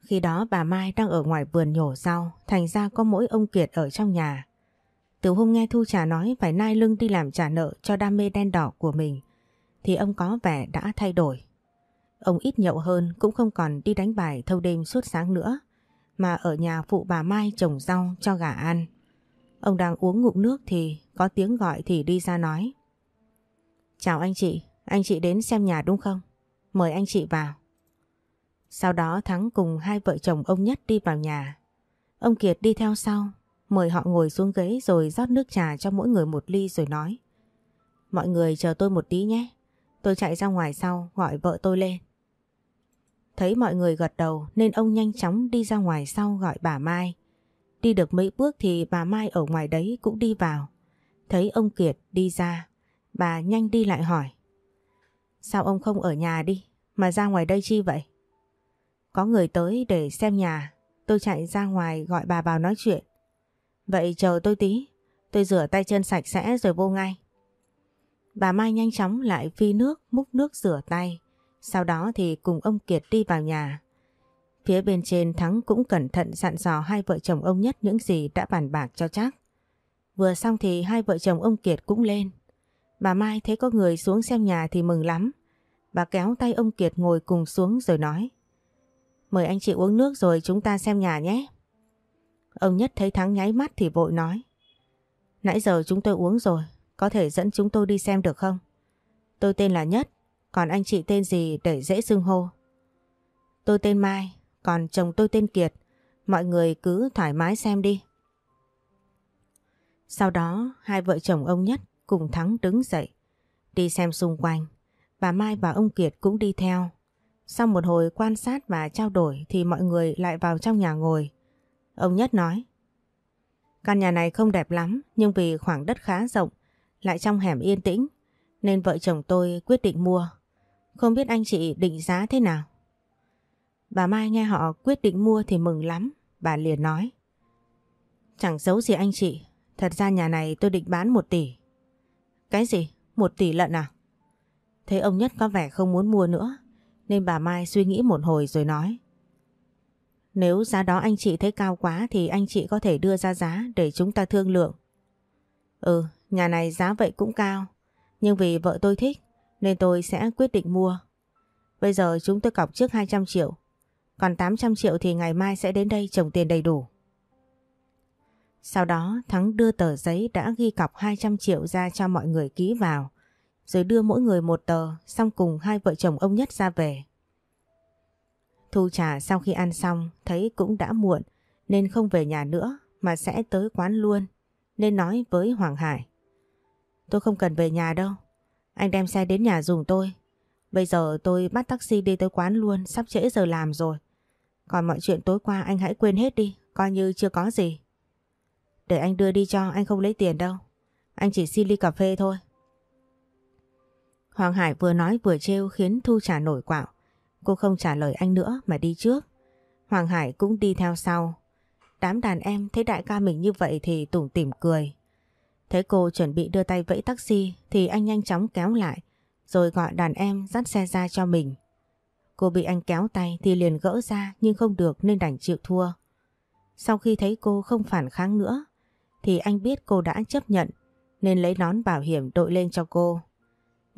Khi đó bà Mai đang ở ngoài vườn nhổ rau, thành ra có mỗi ông Kiệt ở trong nhà. Từ hôm nghe Thu Trà nói phải nai lưng đi làm trả nợ cho đam mê đen đỏ của mình, thì ông có vẻ đã thay đổi. Ông ít nhậu hơn cũng không còn đi đánh bài thâu đêm suốt sáng nữa, mà ở nhà phụ bà Mai trồng rau cho gà ăn. Ông đang uống ngụm nước thì có tiếng gọi thì đi ra nói. Chào anh chị, anh chị đến xem nhà đúng không? Mời anh chị vào. Sau đó Thắng cùng hai vợ chồng ông Nhất đi vào nhà. Ông Kiệt đi theo sau, mời họ ngồi xuống ghế rồi rót nước trà cho mỗi người một ly rồi nói. Mọi người chờ tôi một tí nhé, tôi chạy ra ngoài sau gọi vợ tôi lên. Thấy mọi người gật đầu nên ông nhanh chóng đi ra ngoài sau gọi bà Mai. Đi được mấy bước thì bà Mai ở ngoài đấy cũng đi vào. Thấy ông Kiệt đi ra, bà nhanh đi lại hỏi. Sao ông không ở nhà đi, mà ra ngoài đây chi vậy? Có người tới để xem nhà, tôi chạy ra ngoài gọi bà vào nói chuyện. Vậy chờ tôi tí, tôi rửa tay chân sạch sẽ rồi vô ngay. Bà Mai nhanh chóng lại phi nước, múc nước rửa tay. Sau đó thì cùng ông Kiệt đi vào nhà. Phía bên trên Thắng cũng cẩn thận dặn dò hai vợ chồng ông Nhất những gì đã bàn bạc cho chắc. Vừa xong thì hai vợ chồng ông Kiệt cũng lên. Bà Mai thấy có người xuống xem nhà thì mừng lắm. Bà kéo tay ông Kiệt ngồi cùng xuống rồi nói. Mời anh chị uống nước rồi chúng ta xem nhà nhé. Ông Nhất thấy Thắng nháy mắt thì vội nói. Nãy giờ chúng tôi uống rồi, có thể dẫn chúng tôi đi xem được không? Tôi tên là Nhất, còn anh chị tên gì để dễ xưng hô? Tôi tên Mai, còn chồng tôi tên Kiệt. Mọi người cứ thoải mái xem đi. Sau đó hai vợ chồng ông Nhất cùng Thắng đứng dậy. Đi xem xung quanh. Bà Mai và ông Kiệt cũng đi theo. Sau một hồi quan sát và trao đổi thì mọi người lại vào trong nhà ngồi. Ông Nhất nói. Căn nhà này không đẹp lắm, nhưng vì khoảng đất khá rộng, lại trong hẻm yên tĩnh, nên vợ chồng tôi quyết định mua. Không biết anh chị định giá thế nào? Bà Mai nghe họ quyết định mua thì mừng lắm. Bà liền nói. Chẳng giấu gì anh chị. Thật ra nhà này tôi định bán một tỷ. Cái gì? Một tỷ lận à? Thế ông Nhất có vẻ không muốn mua nữa. Nên bà Mai suy nghĩ một hồi rồi nói. Nếu giá đó anh chị thấy cao quá thì anh chị có thể đưa ra giá để chúng ta thương lượng. Ừ, nhà này giá vậy cũng cao. Nhưng vì vợ tôi thích nên tôi sẽ quyết định mua. Bây giờ chúng tôi cọc trước 200 triệu, còn 800 triệu thì ngày mai sẽ đến đây trồng tiền đầy đủ. Sau đó Thắng đưa tờ giấy đã ghi cọc 200 triệu ra cho mọi người ký vào, rồi đưa mỗi người một tờ, xong cùng hai vợ chồng ông Nhất ra về. Thu trà sau khi ăn xong thấy cũng đã muộn nên không về nhà nữa mà sẽ tới quán luôn nên nói với Hoàng Hải. Tôi không cần về nhà đâu, anh đem xe đến nhà dùng tôi. Bây giờ tôi bắt taxi đi tới quán luôn, sắp trễ giờ làm rồi. Còn mọi chuyện tối qua anh hãy quên hết đi, coi như chưa có gì. Để anh đưa đi cho, anh không lấy tiền đâu. Anh chỉ xin ly cà phê thôi. Hoàng Hải vừa nói vừa trêu khiến Thu trả nổi quạo. Cô không trả lời anh nữa mà đi trước. Hoàng Hải cũng đi theo sau. Đám đàn em thấy đại ca mình như vậy thì tủm tỉm cười. Thấy cô chuẩn bị đưa tay vẫy taxi thì anh nhanh chóng kéo lại, rồi gọi đàn em dắt xe ra cho mình. Cô bị anh kéo tay thì liền gỡ ra nhưng không được nên đành chịu thua. Sau khi thấy cô không phản kháng nữa thì anh biết cô đã chấp nhận nên lấy nón bảo hiểm đội lên cho cô.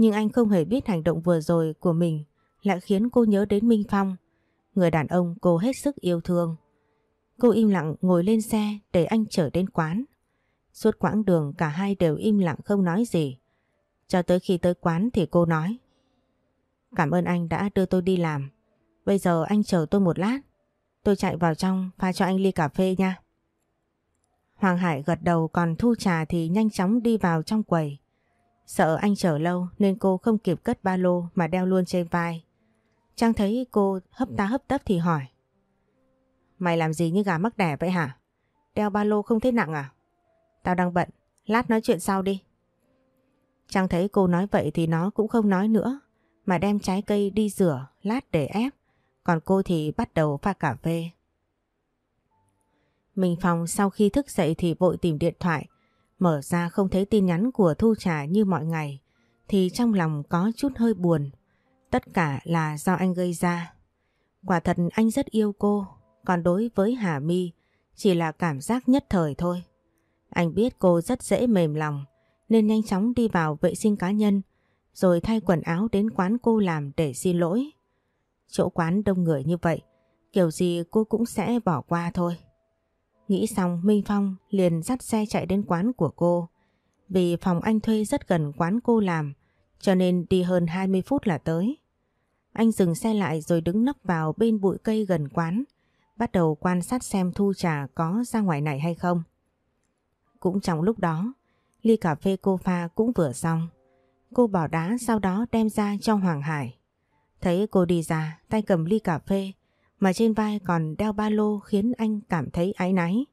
Nhưng anh không hề biết hành động vừa rồi của mình lại khiến cô nhớ đến Minh Phong, người đàn ông cô hết sức yêu thương. Cô im lặng ngồi lên xe để anh chở đến quán. Suốt quãng đường cả hai đều im lặng không nói gì. Cho tới khi tới quán thì cô nói Cảm ơn anh đã đưa tôi đi làm. Bây giờ anh chờ tôi một lát. Tôi chạy vào trong pha cho anh ly cà phê nha. Hoàng Hải gật đầu còn Thu Trà thì nhanh chóng đi vào trong quầy. Sợ anh chờ lâu nên cô không kịp cất ba lô mà đeo luôn trên vai. Trang thấy cô hấp tá hấp tấp thì hỏi. Mày làm gì như gà mắc đẻ vậy hả? Đeo ba lô không thấy nặng à? Tao đang bận, lát nói chuyện sau đi. Trang thấy cô nói vậy thì nó cũng không nói nữa mà đem trái cây đi rửa lát để ép. Còn cô thì bắt đầu pha cà phê. Minh Phong sau khi thức dậy thì vội tìm điện thoại. Mở ra không thấy tin nhắn của Thu Trà như mọi ngày. Thì trong lòng có chút hơi buồn. Tất cả là do anh gây ra. Quả thật anh rất yêu cô. Còn đối với Hà Mi chỉ là cảm giác nhất thời thôi. Anh biết cô rất dễ mềm lòng nên nhanh chóng đi vào vệ sinh cá nhân rồi thay quần áo đến quán cô làm để xin lỗi. Chỗ quán đông người như vậy, kiểu gì cô cũng sẽ bỏ qua thôi. Nghĩ xong Minh Phong liền dắt xe chạy đến quán của cô. Vì phòng anh thuê rất gần quán cô làm, cho nên đi hơn 20 phút là tới. Anh dừng xe lại rồi đứng nấp vào bên bụi cây gần quán, bắt đầu quan sát xem Thu Trà có ra ngoài này hay không. Cũng trong lúc đó, ly cà phê cô pha cũng vừa xong. Cô bỏ đá sau đó đem ra cho Hoàng Hải. Thấy cô đi ra, tay cầm ly cà phê, mà trên vai còn đeo ba lô khiến anh cảm thấy áy náy.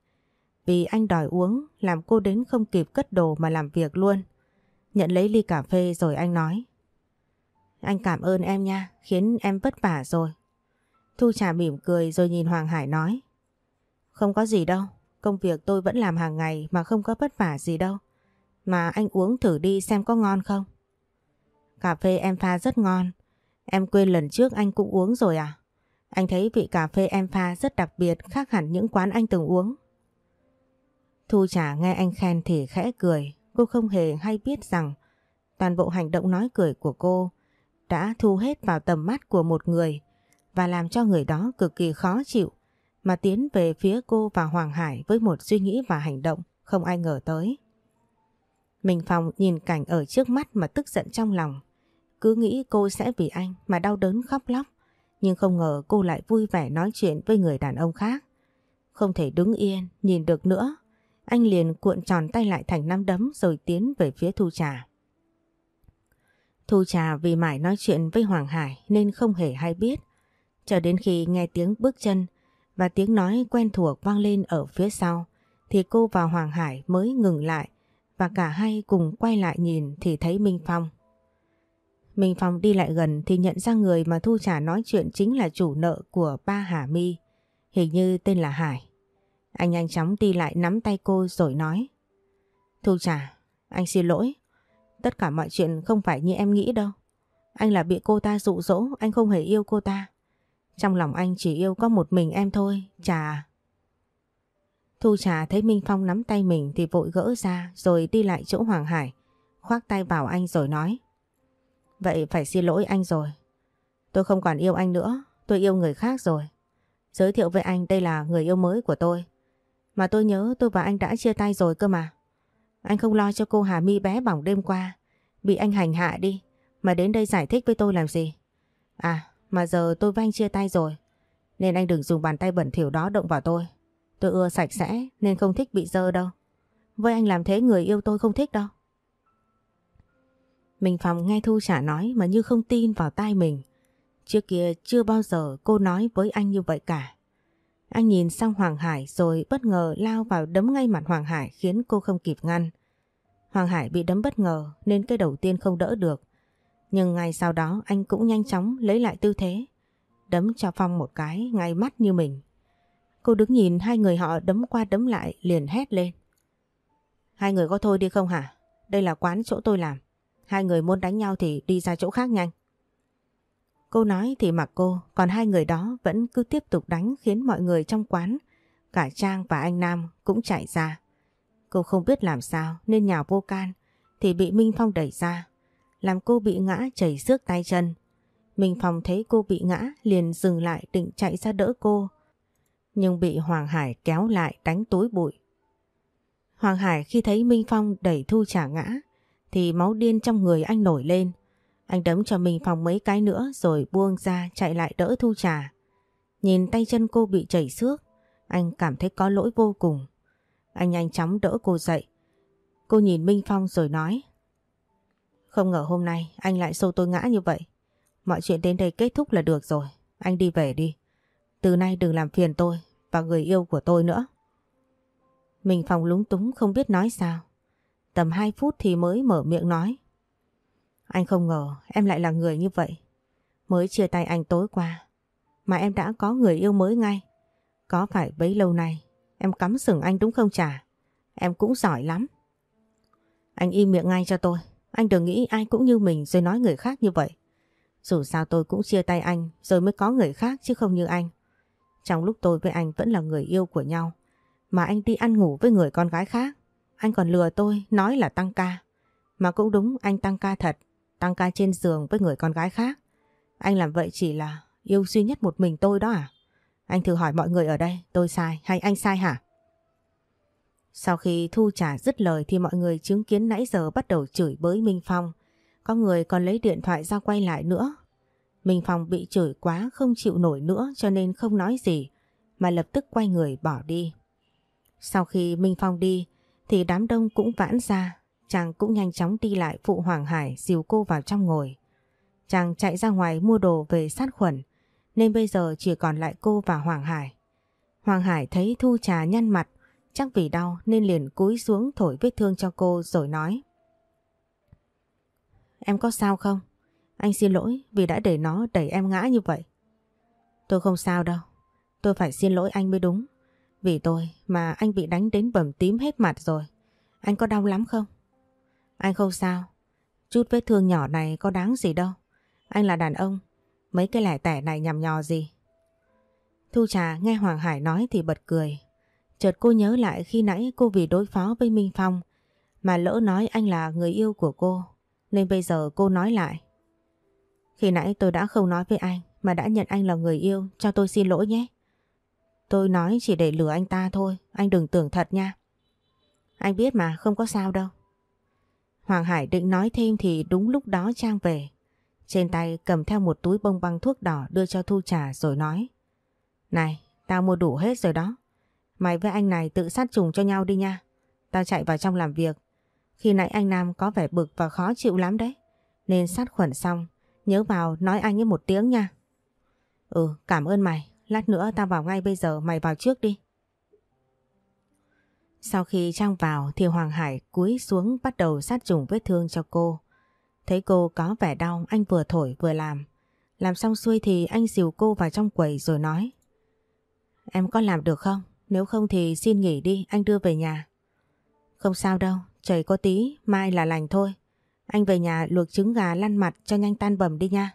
Vì anh đòi uống, làm cô đến không kịp cất đồ mà làm việc luôn. Nhận lấy ly cà phê rồi anh nói. Anh cảm ơn em nha, khiến em vất vả rồi. Thu Trà mỉm cười rồi nhìn Hoàng Hải nói. Không có gì đâu, công việc tôi vẫn làm hàng ngày mà không có vất vả gì đâu. Mà anh uống thử đi xem có ngon không? Cà phê em pha rất ngon. Em quên lần trước anh cũng uống rồi à? Anh thấy vị cà phê em pha rất đặc biệt, khác hẳn những quán anh từng uống. Thu trả nghe anh khen thì khẽ cười. Cô không hề hay biết rằng toàn bộ hành động nói cười của cô đã thu hết vào tầm mắt của một người và làm cho người đó cực kỳ khó chịu, mà tiến về phía cô và Hoàng Hải với một suy nghĩ và hành động không ai ngờ tới. Minh Phong nhìn cảnh ở trước mắt mà tức giận trong lòng. Cứ nghĩ cô sẽ vì anh mà đau đớn khóc lóc. Nhưng không ngờ cô lại vui vẻ nói chuyện với người đàn ông khác. Không thể đứng yên, nhìn được nữa. Anh liền cuộn tròn tay lại thành năm đấm rồi tiến về phía Thu Trà. Thu Trà vì mãi nói chuyện với Hoàng Hải nên không hề hay biết. Cho đến khi nghe tiếng bước chân và tiếng nói quen thuộc vang lên ở phía sau thì cô và Hoàng Hải mới ngừng lại và cả hai cùng quay lại nhìn thì thấy Minh Phong. Minh Phong đi lại gần thì nhận ra người mà Thu Trà nói chuyện chính là chủ nợ của ba Hà mi hình như tên là Hải. Anh nhanh chóng đi lại nắm tay cô rồi nói Thu Trà, anh xin lỗi. Tất cả mọi chuyện không phải như em nghĩ đâu. Anh là bị cô ta dụ dỗ, anh không hề yêu cô ta. Trong lòng anh chỉ yêu có một mình em thôi, Trà. Thu Trà thấy Minh Phong nắm tay mình thì vội gỡ ra rồi đi lại chỗ Hoàng Hải, khoác tay vào anh rồi nói. Vậy phải xin lỗi anh rồi. Tôi không còn yêu anh nữa, tôi yêu người khác rồi. Giới thiệu với anh đây là người yêu mới của tôi. Mà tôi nhớ tôi và anh đã chia tay rồi cơ mà. Anh không lo cho cô Hà My bé bỏng đêm qua. Bị anh hành hạ đi. Mà đến đây giải thích với tôi làm gì. À mà giờ tôi với anh chia tay rồi. Nên anh đừng dùng bàn tay bẩn thỉu đó động vào tôi. Tôi ưa sạch sẽ nên không thích bị dơ đâu. Với anh làm thế người yêu tôi không thích đâu. Mình Phòng nghe Thu trả nói mà như không tin vào tai mình. Trước kia chưa bao giờ cô nói với anh như vậy cả. Anh nhìn sang Hoàng Hải rồi bất ngờ lao vào đấm ngay mặt Hoàng Hải khiến cô không kịp ngăn. Hoàng Hải bị đấm bất ngờ nên cái đầu tiên không đỡ được. Nhưng ngay sau đó anh cũng nhanh chóng lấy lại tư thế. Đấm cho Phong một cái ngay mắt như mình. Cô đứng nhìn hai người họ đấm qua đấm lại liền hét lên. Hai người có thôi đi không hả? Đây là quán chỗ tôi làm. Hai người muốn đánh nhau thì đi ra chỗ khác nhanh. Cô nói thì mặc cô, còn hai người đó vẫn cứ tiếp tục đánh khiến mọi người trong quán, cả Trang và anh Nam cũng chạy ra. Cô không biết làm sao nên nhào vô can thì bị Minh Phong đẩy ra, làm cô bị ngã chảy xước tay chân. Minh Phong thấy cô bị ngã liền dừng lại định chạy ra đỡ cô, nhưng bị Hoàng Hải kéo lại đánh túi bụi. Hoàng Hải khi thấy Minh Phong đẩy Thu trả ngã thì máu điên trong người anh nổi lên. Anh đấm cho mình phòng mấy cái nữa rồi buông ra chạy lại đỡ Thu trà. Nhìn tay chân cô bị chảy xước, anh cảm thấy có lỗi vô cùng. Anh nhanh chóng đỡ cô dậy. Cô nhìn Minh Phong rồi nói Không ngờ hôm nay anh lại xô tôi ngã như vậy. Mọi chuyện đến đây kết thúc là được rồi. Anh đi về đi. Từ nay đừng làm phiền tôi và người yêu của tôi nữa. Minh Phong lúng túng không biết nói sao. Tầm 2 phút thì mới mở miệng nói. Anh không ngờ em lại là người như vậy. Mới chia tay anh tối qua. Mà em đã có người yêu mới ngay. Có phải bấy lâu nay em cắm sừng anh đúng không chả? Em cũng giỏi lắm. Anh im miệng ngay cho tôi. Anh đừng nghĩ ai cũng như mình rồi nói người khác như vậy. Dù sao tôi cũng chia tay anh rồi mới có người khác chứ không như anh. Trong lúc tôi với anh vẫn là người yêu của nhau. Mà anh đi ăn ngủ với người con gái khác. Anh còn lừa tôi nói là tăng ca. Mà cũng đúng, anh tăng ca thật. Tăng ca trên giường với người con gái khác. Anh làm vậy chỉ là yêu duy nhất một mình tôi đó à? Anh thử hỏi mọi người ở đây, tôi sai hay anh sai hả? Sau khi Thu trả dứt lời thì mọi người chứng kiến nãy giờ bắt đầu chửi bới Minh Phong. Có người còn lấy điện thoại ra quay lại nữa. Minh Phong bị chửi quá không chịu nổi nữa cho nên không nói gì, mà lập tức quay người bỏ đi. Sau khi Minh Phong đi thì đám đông cũng vãn ra Chàng cũng nhanh chóng đi lại phụ Hoàng Hải, dìu cô vào trong ngồi. Chàng chạy ra ngoài mua đồ về sát khuẩn, nên bây giờ chỉ còn lại cô và Hoàng Hải. Hoàng Hải thấy Thu Trà nhăn mặt, chắc vì đau nên liền cúi xuống thổi vết thương cho cô rồi nói Em có sao không? Anh xin lỗi vì đã để nó đẩy em ngã như vậy. Tôi không sao đâu. Tôi phải xin lỗi anh mới đúng. Vì tôi mà anh bị đánh đến bầm tím hết mặt rồi. Anh có đau lắm không? Anh không sao. Chút vết thương nhỏ này có đáng gì đâu. Anh là đàn ông. Mấy cái lẻ tẻ này nhằm nhò gì. Thu Trà nghe Hoàng Hải nói thì bật cười. Chợt cô nhớ lại khi nãy cô vì đối phó với Minh Phong mà lỡ nói anh là người yêu của cô. Nên bây giờ cô nói lại. Khi nãy tôi đã không nói với anh mà đã nhận anh là người yêu, cho tôi xin lỗi nhé. Tôi nói chỉ để lừa anh ta thôi, anh đừng tưởng thật nha. Anh biết mà không có sao đâu. Hoàng Hải định nói thêm thì đúng lúc đó Trang về. Trên tay cầm theo một túi bông băng thuốc đỏ đưa cho Thu Trà rồi nói. Này, tao mua đủ hết rồi đó. Mày với anh này tự sát trùng cho nhau đi nha. Tao chạy vào trong làm việc. Khi nãy anh Nam có vẻ bực và khó chịu lắm đấy. Nên sát khuẩn xong, nhớ vào nói anh ấy một tiếng nha. Ừ, cảm ơn mày. Lát nữa tao vào ngay bây giờ, mày vào trước đi. Sau khi Trang vào thì Hoàng Hải cúi xuống bắt đầu sát trùng vết thương cho cô. Thấy cô có vẻ đau anh vừa thổi vừa làm. Làm xong xuôi thì anh dìu cô vào trong quầy rồi nói. Em có làm được không? Nếu không thì xin nghỉ đi anh đưa về nhà. Không sao đâu, trời có tí, mai là lành thôi. Anh về nhà luộc trứng gà lăn mặt cho nhanh tan bầm đi nha.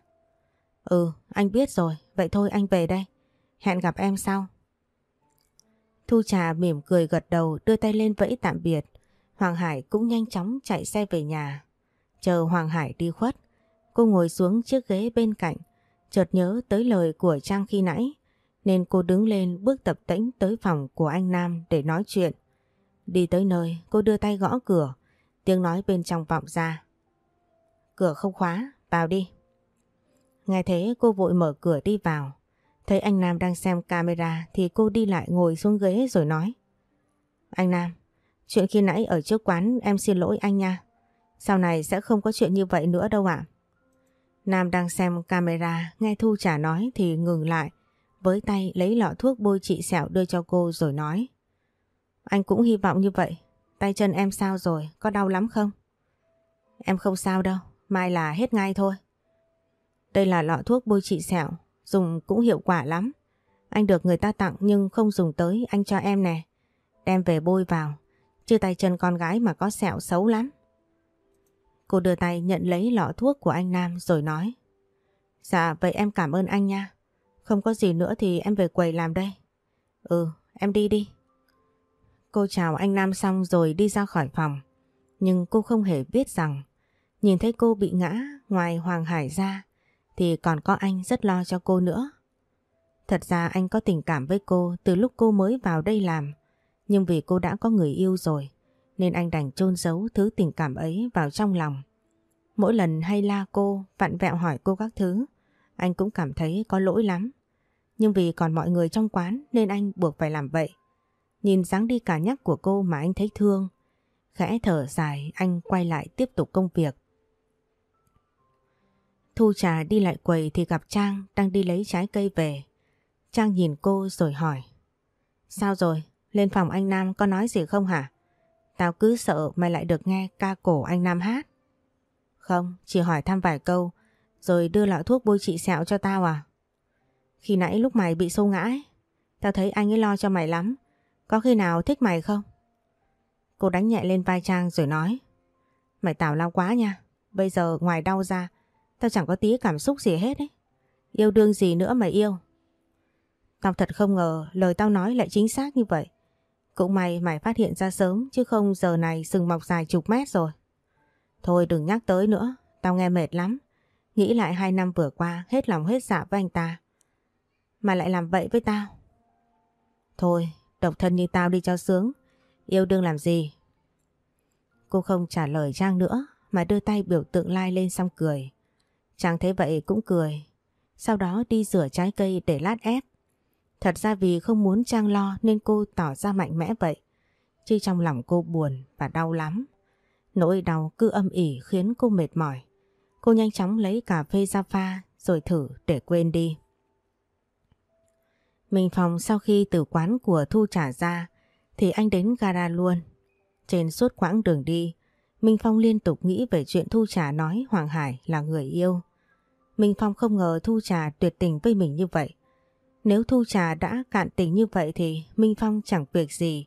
Ừ, anh biết rồi, vậy thôi anh về đây. Hẹn gặp em sau. Thu Trà mỉm cười gật đầu đưa tay lên vẫy tạm biệt. Hoàng Hải cũng nhanh chóng chạy xe về nhà. Chờ Hoàng Hải đi khuất Cô ngồi xuống chiếc ghế bên cạnh, chợt nhớ tới lời của Trang khi nãy, nên cô đứng lên bước tập tĩnh tới phòng của anh Nam để nói chuyện. Đi tới nơi, cô đưa tay gõ cửa, tiếng nói bên trong vọng ra. Cửa không khóa, vào đi. Nghe thế cô vội mở cửa đi vào. Thấy anh Nam đang xem camera thì cô đi lại ngồi xuống ghế rồi nói. Anh Nam, chuyện khi nãy ở trước quán em xin lỗi anh nha. Sau này sẽ không có chuyện như vậy nữa đâu ạ. Nam đang xem camera, nghe Thu trả nói thì ngừng lại, với tay lấy lọ thuốc bôi trị sẹo đưa cho cô rồi nói. Anh cũng hy vọng như vậy, tay chân em sao rồi, có đau lắm không? Em không sao đâu, mai là hết ngay thôi. Đây là lọ thuốc bôi trị sẹo, dùng cũng hiệu quả lắm. Anh được người ta tặng nhưng không dùng tới, anh cho em nè. Đem về bôi vào, chứ tay chân con gái mà có sẹo xấu lắm. Cô đưa tay nhận lấy lọ thuốc của anh Nam rồi nói. Dạ vậy em cảm ơn anh nha. Không có gì nữa thì em về quầy làm đây. Ừ, em đi đi. Cô chào anh Nam xong rồi đi ra khỏi phòng. Nhưng cô không hề biết rằng nhìn thấy cô bị ngã ngoài Hoàng Hải ra thì còn có anh rất lo cho cô nữa. Thật ra anh có tình cảm với cô từ lúc cô mới vào đây làm. Nhưng vì cô đã có người yêu rồi nên anh đành chôn giấu thứ tình cảm ấy vào trong lòng. Mỗi lần hay la cô, vặn vẹo hỏi cô các thứ, anh cũng cảm thấy có lỗi lắm. Nhưng vì còn mọi người trong quán nên anh buộc phải làm vậy. Nhìn dáng đi cả nhắc của cô mà anh thấy thương. Khẽ thở dài anh quay lại tiếp tục công việc. Thu trà đi lại quầy thì gặp Trang đang đi lấy trái cây về. Trang nhìn cô rồi hỏi. Sao rồi? Lên phòng anh Nam có nói gì không hả? Tao cứ sợ mày lại được nghe ca cổ anh Nam hát. Không, chỉ hỏi thăm vài câu rồi đưa lọ thuốc bôi trị sẹo cho tao à? Khi nãy lúc mày bị sâu ngã ấy, tao thấy anh ấy lo cho mày lắm. Có khi nào thích mày không? Cô đánh nhẹ lên vai Trang rồi nói Mày tào lao quá nha. Bây giờ ngoài đau ra tao chẳng có tí cảm xúc gì hết ấy. Yêu đương gì nữa mà yêu. Tao thật không ngờ lời tao nói lại chính xác như vậy. Cũng may mày phát hiện ra sớm chứ không giờ này sừng mọc dài chục mét rồi. Thôi đừng nhắc tới nữa, tao nghe mệt lắm. Nghĩ lại hai năm vừa qua hết lòng hết dạ với anh ta. Mà lại làm vậy với tao. Thôi, độc thân như tao đi cho sướng. Yêu đương làm gì? Cô không trả lời Trang nữa mà đưa tay biểu tượng lai lên xong cười. Trang thấy vậy cũng cười. Sau đó đi rửa trái cây để lát ép. Thật ra vì không muốn Trang lo nên cô tỏ ra mạnh mẽ vậy. Chứ trong lòng cô buồn và đau lắm. Nỗi đau cứ âm ỉ khiến cô mệt mỏi. Cô nhanh chóng lấy cà phê ra pha rồi thử để quên đi. Minh Phong sau khi từ quán của Thu trả ra thì anh đến gara luôn. Trên suốt quãng đường đi, Minh Phong liên tục nghĩ về chuyện Thu Trà nói Hoàng Hải là người yêu. Minh Phong không ngờ Thu Trà tuyệt tình với mình như vậy. Nếu Thu Trà đã cạn tình như vậy thì Minh Phong chẳng việc gì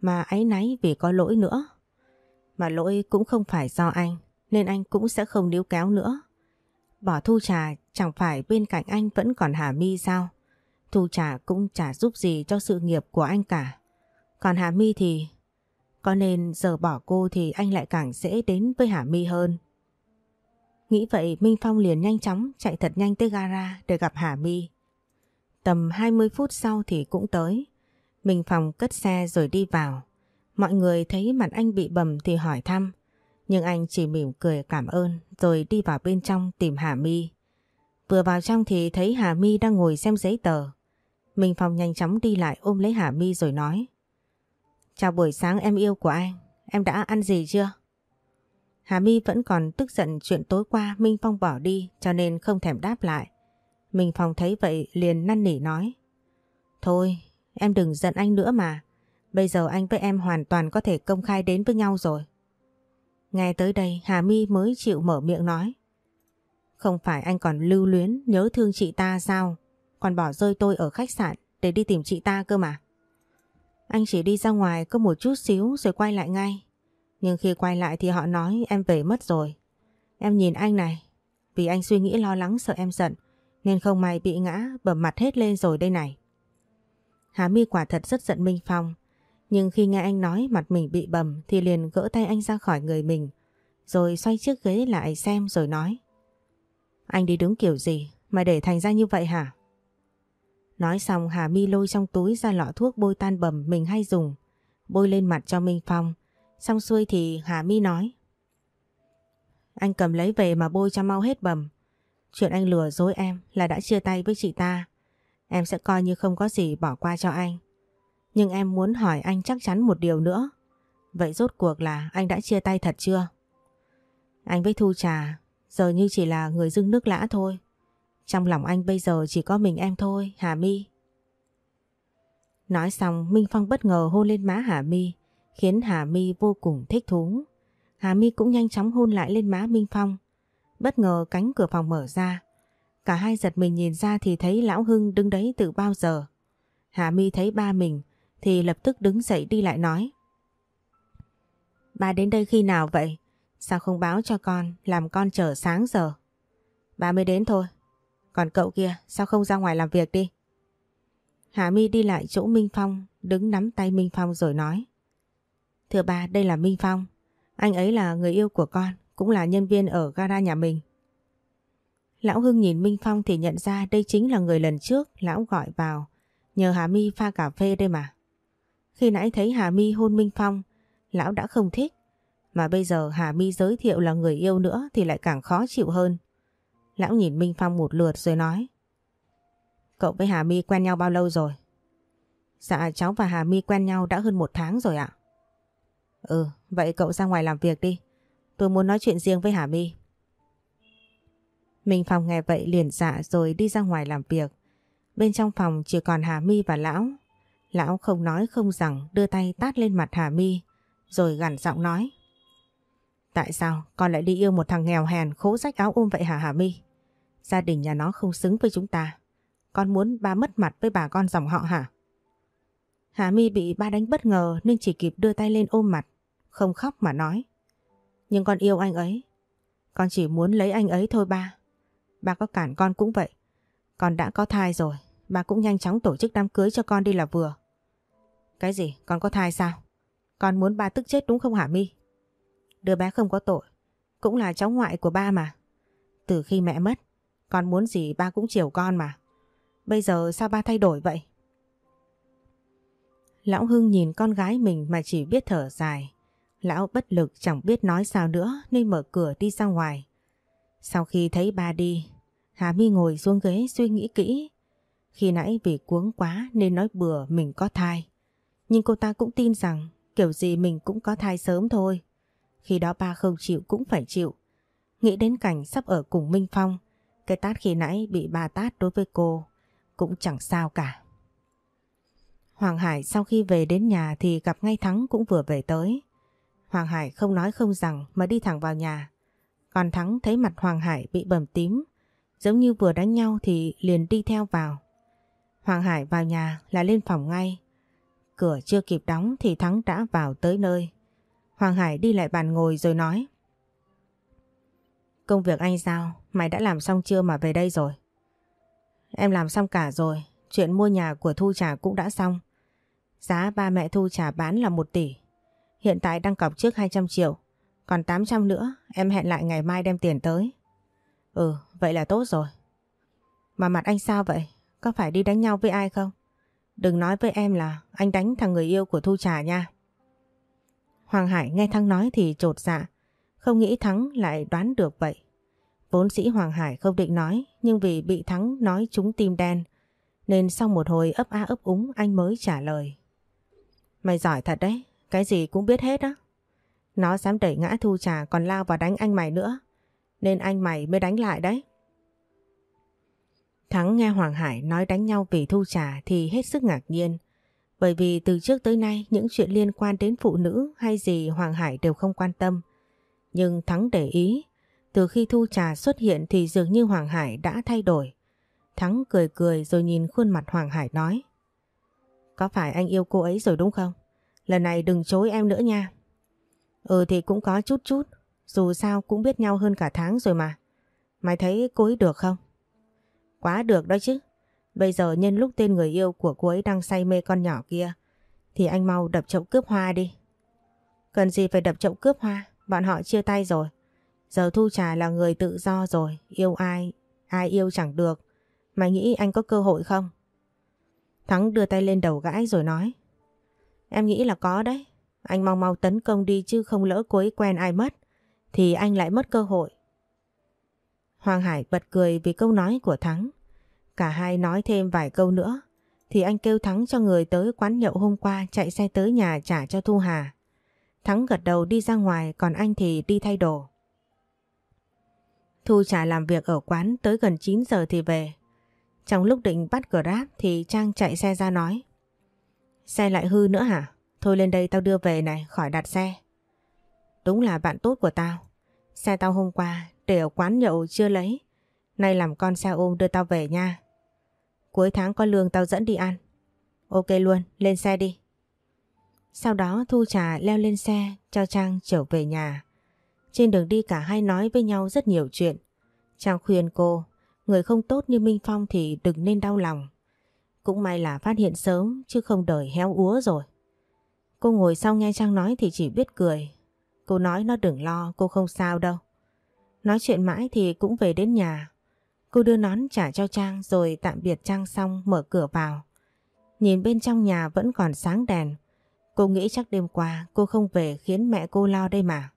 mà áy náy vì có lỗi nữa. Mà lỗi cũng không phải do anh, nên anh cũng sẽ không níu kéo nữa. Bỏ Thu Trà chẳng phải bên cạnh anh vẫn còn Hà Mi sao? Thu Trà cũng chả giúp gì cho sự nghiệp của anh cả. Còn Hà Mi thì... Có nên giờ bỏ cô thì anh lại càng dễ đến với Hà My hơn. Nghĩ vậy, Minh Phong liền nhanh chóng chạy thật nhanh tới gara để gặp Hà My. Tầm 20 phút sau thì cũng tới. Minh Phong cất xe rồi đi vào. Mọi người thấy mặt anh bị bầm thì hỏi thăm. Nhưng anh chỉ mỉm cười cảm ơn rồi đi vào bên trong tìm Hà My. Vừa vào trong thì thấy Hà My đang ngồi xem giấy tờ. Minh Phong nhanh chóng đi lại ôm lấy Hà My rồi nói. Chào buổi sáng em yêu của anh, em đã ăn gì chưa? Hà My vẫn còn tức giận chuyện tối qua Minh Phong bỏ đi cho nên không thèm đáp lại. Minh Phong thấy vậy liền năn nỉ nói. Thôi, em đừng giận anh nữa mà. Bây giờ anh với em hoàn toàn có thể công khai đến với nhau rồi. Nghe tới đây Hà My mới chịu mở miệng nói. Không phải anh còn lưu luyến nhớ thương chị ta sao? Còn bỏ rơi tôi ở khách sạn để đi tìm chị ta cơ mà. Anh chỉ đi ra ngoài có một chút xíu rồi quay lại ngay. Nhưng khi quay lại thì họ nói em về mất rồi. Em nhìn anh này, vì anh suy nghĩ lo lắng sợ em giận, nên không may bị ngã bầm mặt hết lên rồi đây này. Hà My quả thật rất giận Minh Phong, nhưng khi nghe anh nói mặt mình bị bầm thì liền gỡ tay anh ra khỏi người mình, rồi xoay chiếc ghế lại xem rồi nói. Anh đi đứng kiểu gì mà để thành ra như vậy hả? Nói xong, Hà My lôi trong túi ra lọ thuốc bôi tan bầm mình hay dùng. Bôi lên mặt cho Minh Phong. Xong xuôi thì Hà My nói. Anh cầm lấy về mà bôi cho mau hết bầm. Chuyện anh lừa dối em là đã chia tay với chị ta. Em sẽ coi như không có gì bỏ qua cho anh. Nhưng em muốn hỏi anh chắc chắn một điều nữa. Vậy rốt cuộc là anh đã chia tay thật chưa? Anh với Thu Trà giờ như chỉ là người dưng nước lã thôi. Trong lòng anh bây giờ chỉ có mình em thôi, Hà My. Nói xong Minh Phong bất ngờ hôn lên má Hà My, khiến Hà My vô cùng thích thú. Hà My cũng nhanh chóng hôn lại lên má Minh Phong. Bất ngờ cánh cửa phòng mở ra. Cả hai giật mình nhìn ra thì thấy Lão Hưng đứng đấy từ bao giờ. Hà My thấy ba mình thì lập tức đứng dậy đi lại nói. Ba đến đây khi nào vậy? Sao không báo cho con làm con chờ sáng giờ? Ba mới đến thôi. Còn cậu kia, sao không ra ngoài làm việc đi? Hà My đi lại chỗ Minh Phong, đứng nắm tay Minh Phong rồi nói. Thưa ba, đây là Minh Phong. Anh ấy là người yêu của con, cũng là nhân viên ở gara nhà mình. Lão Hưng nhìn Minh Phong thì nhận ra đây chính là người lần trước lão gọi vào nhờ Hà My pha cà phê đây mà. Khi nãy thấy Hà My hôn Minh Phong, lão đã không thích mà bây giờ Hà My giới thiệu là người yêu nữa thì lại càng khó chịu hơn. Lão nhìn Minh Phong một lượt rồi nói Cậu với Hà My quen nhau bao lâu rồi? Dạ cháu và Hà My quen nhau đã hơn một tháng rồi ạ. Ừ, vậy cậu ra ngoài làm việc đi. Tôi muốn nói chuyện riêng với Hà My. Minh Phong nghe vậy liền dạ rồi đi ra ngoài làm việc. Bên trong phòng chỉ còn Hà My và Lão. Lão không nói không rằng đưa tay tát lên mặt Hà My rồi gằn giọng nói. Tại sao con lại đi yêu một thằng nghèo hèn khố rách áo ôm vậy hả Hà My? Gia đình nhà nó không xứng với chúng ta. Con muốn ba mất mặt với bà con dòng họ hả? Hà My bị ba đánh bất ngờ nên chỉ kịp đưa tay lên ôm mặt, không khóc mà nói. Nhưng con yêu anh ấy. Con chỉ muốn lấy anh ấy thôi ba. Ba có cản con cũng vậy. Con đã có thai rồi, ba cũng nhanh chóng tổ chức đám cưới cho con đi là vừa. Cái gì? Con có thai sao? Con muốn ba tức chết đúng không hả My? Đứa bé không có tội, cũng là cháu ngoại của ba mà. Từ khi mẹ mất, con muốn gì ba cũng chiều con mà. Bây giờ sao ba thay đổi vậy? Lão Hưng nhìn con gái mình mà chỉ biết thở dài. Lão bất lực chẳng biết nói sao nữa nên mở cửa đi ra ngoài. Sau khi thấy ba đi, Hà My ngồi xuống ghế suy nghĩ kỹ. Khi nãy vì cuống quá nên nói bừa mình có thai. Nhưng cô ta cũng tin rằng kiểu gì mình cũng có thai sớm thôi. Khi đó ba không chịu cũng phải chịu. Nghĩ đến cảnh sắp ở cùng Minh Phong, cái tát khi nãy bị ba tát đối với cô cũng chẳng sao cả. Hoàng Hải sau khi về đến nhà thì gặp ngay Thắng cũng vừa về tới. Hoàng Hải không nói không rằng mà đi thẳng vào nhà. Còn Thắng thấy mặt Hoàng Hải bị bầm tím, giống như vừa đánh nhau thì liền đi theo vào. Hoàng Hải vào nhà là lên phòng ngay. Cửa chưa kịp đóng thì Thắng đã vào tới nơi. Hoàng Hải đi lại bàn ngồi rồi nói. Công việc anh sao? Mày đã làm xong chưa mà về đây rồi? Em làm xong cả rồi. Chuyện mua nhà của Thu Trà cũng đã xong. Giá ba mẹ Thu Trà bán là 1 tỷ. Hiện tại đang cọc trước 200 triệu. Còn 800 nữa em hẹn lại ngày mai đem tiền tới. Ừ, vậy là tốt rồi. Mà mặt anh sao vậy? Có phải đi đánh nhau với ai không? Đừng nói với em là anh đánh thằng người yêu của Thu Trà nha. Hoàng Hải nghe thăng nói thì trột dạ. Không nghĩ Thắng lại đoán được vậy. Vốn sĩ Hoàng Hải không định nói nhưng vì bị Thắng nói trúng tim đen nên sau một hồi ấp a ấp úng anh mới trả lời. Mày giỏi thật đấy, cái gì cũng biết hết á. Nó dám đẩy ngã thu trà còn lao vào đánh anh mày nữa. Nên anh mày mới đánh lại đấy. Thắng nghe Hoàng Hải nói đánh nhau vì thu trà thì hết sức ngạc nhiên. Bởi vì từ trước tới nay những chuyện liên quan đến phụ nữ hay gì Hoàng Hải đều không quan tâm. Nhưng Thắng để ý, từ khi Thu Trà xuất hiện thì dường như Hoàng Hải đã thay đổi. Thắng cười cười rồi nhìn khuôn mặt Hoàng Hải nói. Có phải anh yêu cô ấy rồi đúng không? Lần này đừng chối em nữa nha. Ừ thì cũng có chút chút, dù sao cũng biết nhau hơn cả tháng rồi mà. Mày thấy cô ấy được không? Quá được đó chứ. Bây giờ nhân lúc tên người yêu của cô ấy đang say mê con nhỏ kia thì anh mau đập chậu cướp hoa đi. Cần gì phải đập chậu cướp hoa, bọn họ chia tay rồi. Giờ Thu Trà là người tự do rồi, yêu ai ai yêu chẳng được. Mày nghĩ anh có cơ hội không? Thắng đưa tay lên đầu gãi rồi nói. Em nghĩ là có đấy. Anh mau mau tấn công đi chứ không lỡ cuối quen ai mất. Thì anh lại mất cơ hội. Hoàng Hải bật cười vì câu nói của Thắng. Cả hai nói thêm vài câu nữa. Thì anh kêu Thắng cho người tới quán nhậu hôm qua chạy xe tới nhà trả cho Thu Hà. Thắng gật đầu đi ra ngoài còn anh thì đi thay đồ. Thu trả làm việc ở quán tới gần 9 giờ thì về. Trong lúc định bắt Grab thì Trang chạy xe ra nói. Xe lại hư nữa hả? Thôi lên đây tao đưa về này khỏi đặt xe. Đúng là bạn tốt của tao. Xe tao hôm qua để ở quán nhậu chưa lấy. Nay làm con xe ôm đưa tao về nha. Cuối tháng có lương tao dẫn đi ăn. Ok luôn, lên xe đi. Sau đó Thu Trà leo lên xe cho Trang trở về nhà. Trên đường đi cả hai nói với nhau rất nhiều chuyện. Trang khuyên cô, người không tốt như Minh Phong thì đừng nên đau lòng. Cũng may là phát hiện sớm chứ không đời héo úa rồi. Cô ngồi sau nghe Trang nói thì chỉ biết cười. Cô nói nó đừng lo, cô không sao đâu. Nói chuyện mãi thì cũng về đến nhà. Cô đưa nón trả cho Trang rồi tạm biệt Trang xong mở cửa vào. Nhìn bên trong nhà vẫn còn sáng đèn. Cô nghĩ chắc đêm qua cô không về khiến mẹ cô lo đây mà.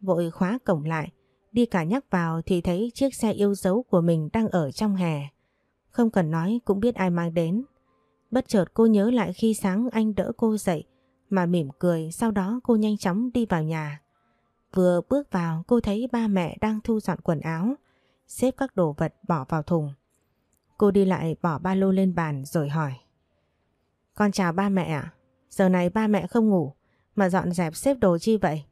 Vội khóa cổng lại, đi cả nhắc vào thì thấy chiếc xe yêu dấu của mình đang ở trong hè. Không cần nói cũng biết ai mang đến. Bất chợt cô nhớ lại khi sáng anh đỡ cô dậy mà mỉm cười sau đó cô nhanh chóng đi vào nhà. Vừa bước vào cô thấy ba mẹ đang thu dọn quần áo, xếp các đồ vật bỏ vào thùng. Cô đi lại bỏ ba lô lên bàn rồi hỏi. Con chào ba mẹ ạ, giờ này ba mẹ không ngủ, mà dọn dẹp xếp đồ chi vậy?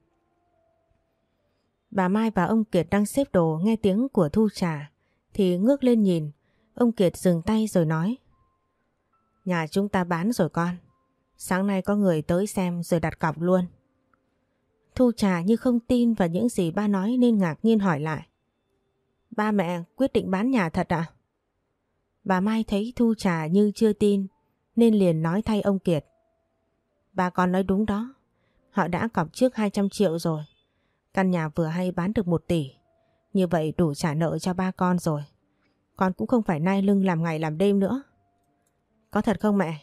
Bà Mai và ông Kiệt đang xếp đồ nghe tiếng của Thu Trà, thì ngước lên nhìn. Ông Kiệt dừng tay rồi nói, Nhà chúng ta bán rồi con. Sáng nay có người tới xem rồi đặt cọc luôn. Thu Trà như không tin vào những gì ba nói nên ngạc nhiên hỏi lại. Ba mẹ quyết định bán nhà thật à? Bà Mai thấy Thu Trà như chưa tin, nên liền nói thay ông Kiệt. Ba con nói đúng đó. Họ đã cọc trước 200 triệu rồi. Căn nhà vừa hay bán được 1 tỷ. Như vậy đủ trả nợ cho ba con rồi. Con cũng không phải nai lưng làm ngày làm đêm nữa. Có thật không mẹ?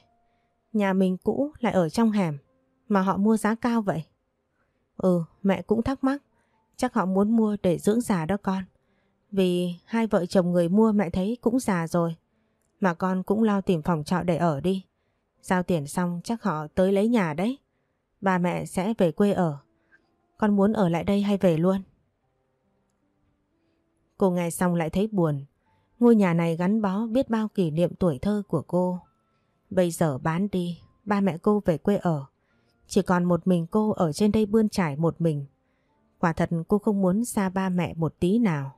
Nhà mình cũ lại ở trong hẻm mà họ mua giá cao vậy. Ừ, mẹ cũng thắc mắc. Chắc họ muốn mua để dưỡng già đó con. Vì hai vợ chồng người mua mẹ thấy cũng già rồi. Mà con cũng lo tìm phòng trọ để ở đi. Giao tiền xong chắc họ tới lấy nhà đấy. Ba mẹ sẽ về quê ở. Con muốn ở lại đây hay về luôn? Cô nghe xong lại thấy buồn. Ngôi nhà này gắn bó biết bao kỷ niệm tuổi thơ của cô. Bây giờ bán đi, ba mẹ cô về quê ở. Chỉ còn một mình cô ở trên đây bươn trải một mình. Quả thật cô không muốn xa ba mẹ một tí nào.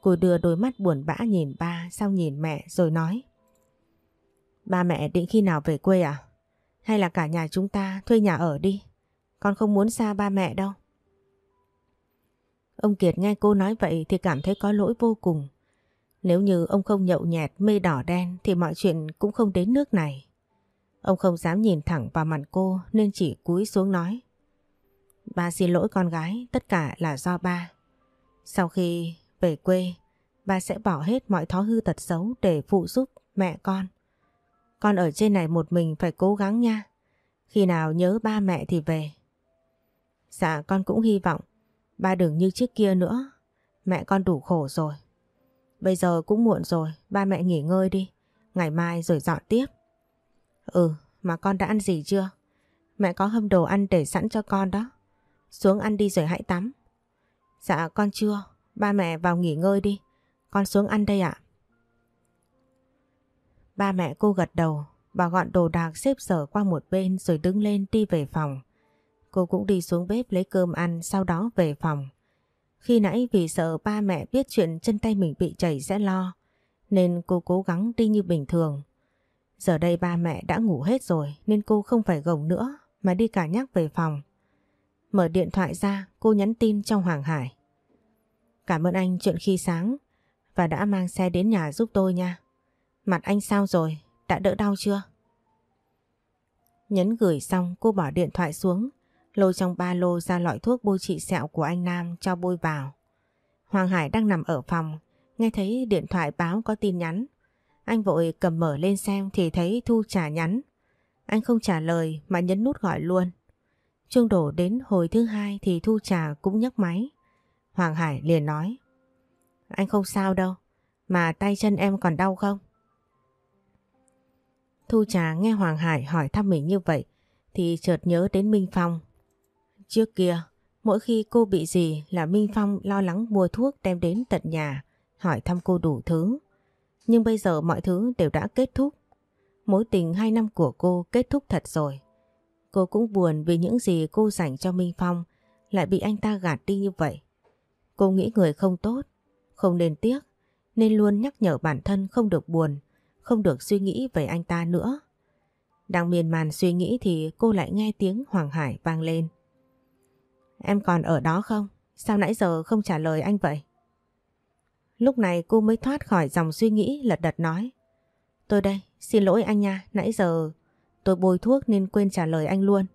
Cô đưa đôi mắt buồn bã nhìn ba sau nhìn mẹ rồi nói. Ba mẹ định khi nào về quê à? Hay là cả nhà chúng ta thuê nhà ở đi? Con không muốn xa ba mẹ đâu. Ông Kiệt nghe cô nói vậy thì cảm thấy có lỗi vô cùng. Nếu như ông không nhậu nhẹt mê đỏ đen thì mọi chuyện cũng không đến nước này. Ông không dám nhìn thẳng vào mặt cô nên chỉ cúi xuống nói. Ba xin lỗi con gái, tất cả là do ba. Sau khi về quê, ba sẽ bỏ hết mọi thói hư tật xấu để phụ giúp mẹ con. Con ở trên này một mình phải cố gắng nha. Khi nào nhớ ba mẹ thì về. Dạ con cũng hy vọng ba đừng như trước kia nữa. Mẹ con đủ khổ rồi. Bây giờ cũng muộn rồi, ba mẹ nghỉ ngơi đi. Ngày mai rồi dọn tiếp. Ừ, mà con đã ăn gì chưa? Mẹ có hâm đồ ăn để sẵn cho con đó. Xuống ăn đi rồi hãy tắm. Dạ con chưa, ba mẹ vào nghỉ ngơi đi. Con xuống ăn đây ạ. Ba mẹ cô gật đầu, bà gọn đồ đạc xếp sở qua một bên rồi đứng lên đi về phòng. Cô cũng đi xuống bếp lấy cơm ăn sau đó về phòng. Khi nãy vì sợ ba mẹ biết chuyện chân tay mình bị chảy sẽ lo, nên cô cố gắng đi như bình thường. Giờ đây ba mẹ đã ngủ hết rồi nên cô không phải gồng nữa mà đi cả nhắc về phòng. Mở điện thoại ra cô nhắn tin trong Hoàng Hải. Cảm ơn anh chuyện khi sáng và đã mang xe đến nhà giúp tôi nha. Mặt anh sao rồi? Đã đỡ đau chưa? Nhấn gửi xong cô bỏ điện thoại xuống lôi trong ba lô ra loại thuốc bôi trị sẹo của anh Nam cho bôi vào. Hoàng Hải đang nằm ở phòng, nghe thấy điện thoại báo có tin nhắn. Anh vội cầm mở lên xem thì thấy Thu trả nhắn. Anh không trả lời mà nhấn nút gọi luôn. Trương đổ đến hồi thứ hai thì Thu Trà cũng nhấc máy. Hoàng Hải liền nói. Anh không sao đâu, mà tay chân em còn đau không? Thu Trà nghe Hoàng Hải hỏi thăm mình như vậy thì chợt nhớ đến Minh Phong. Trước kia, mỗi khi cô bị gì là Minh Phong lo lắng mua thuốc đem đến tận nhà, hỏi thăm cô đủ thứ. Nhưng bây giờ mọi thứ đều đã kết thúc. Mối tình hai năm của cô kết thúc thật rồi. Cô cũng buồn vì những gì cô dành cho Minh Phong lại bị anh ta gạt đi như vậy. Cô nghĩ người không tốt, không nên tiếc, nên luôn nhắc nhở bản thân không được buồn, không được suy nghĩ về anh ta nữa. Đang miên man suy nghĩ thì cô lại nghe tiếng Hoàng Hải vang lên. Em còn ở đó không? Sao nãy giờ không trả lời anh vậy? Lúc này cô mới thoát khỏi dòng suy nghĩ lật đật nói. Tôi đây, xin lỗi anh nha, nãy giờ tôi bôi thuốc nên quên trả lời anh luôn.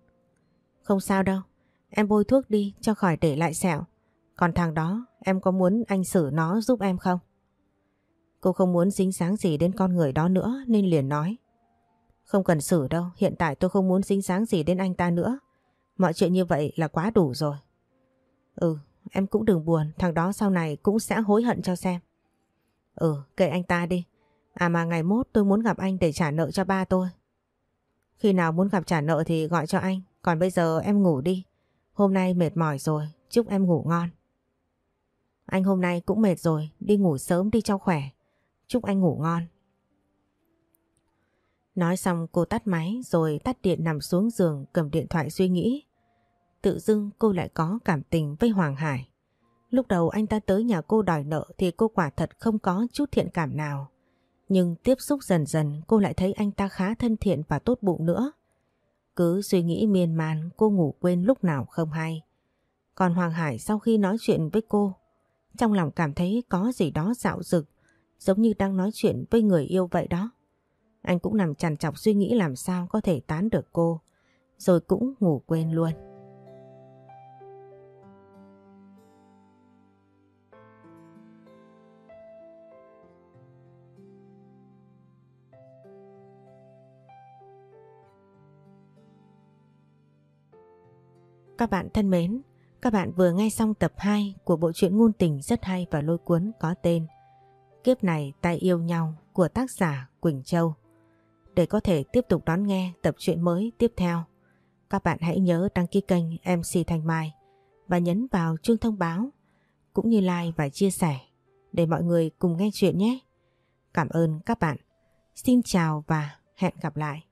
Không sao đâu, em bôi thuốc đi cho khỏi để lại sẹo. Còn thằng đó, em có muốn anh xử nó giúp em không? Cô không muốn dính dáng gì đến con người đó nữa nên liền nói. Không cần xử đâu, hiện tại tôi không muốn dính dáng gì đến anh ta nữa. Mọi chuyện như vậy là quá đủ rồi. Ừ, em cũng đừng buồn, thằng đó sau này cũng sẽ hối hận cho xem. Ừ, kệ anh ta đi. À mà ngày mốt tôi muốn gặp anh để trả nợ cho ba tôi. Khi nào muốn gặp trả nợ thì gọi cho anh, còn bây giờ em ngủ đi. Hôm nay mệt mỏi rồi, chúc em ngủ ngon. Anh hôm nay cũng mệt rồi, đi ngủ sớm đi cho khỏe. Chúc anh ngủ ngon. Nói xong cô tắt máy rồi tắt điện nằm xuống giường cầm điện thoại suy nghĩ. Tự dưng cô lại có cảm tình với Hoàng Hải. Lúc đầu anh ta tới nhà cô đòi nợ thì cô quả thật không có chút thiện cảm nào. Nhưng tiếp xúc dần dần cô lại thấy anh ta khá thân thiện và tốt bụng nữa. Cứ suy nghĩ miên man cô ngủ quên lúc nào không hay. Còn Hoàng Hải sau khi nói chuyện với cô, trong lòng cảm thấy có gì đó dạo dực, giống như đang nói chuyện với người yêu vậy đó. Anh cũng nằm chằn chọc suy nghĩ làm sao có thể tán được cô, rồi cũng ngủ quên luôn. Các bạn thân mến, các bạn vừa nghe xong tập 2 của bộ truyện ngôn tình rất hay và lôi cuốn có tên Kiếp này ta yêu nhau của tác giả Quỳnh Châu. Để có thể tiếp tục đón nghe tập truyện mới tiếp theo, các bạn hãy nhớ đăng ký kênh MC Thanh Mai và nhấn vào chuông thông báo cũng như like và chia sẻ để mọi người cùng nghe chuyện nhé. Cảm ơn các bạn. Xin chào và hẹn gặp lại.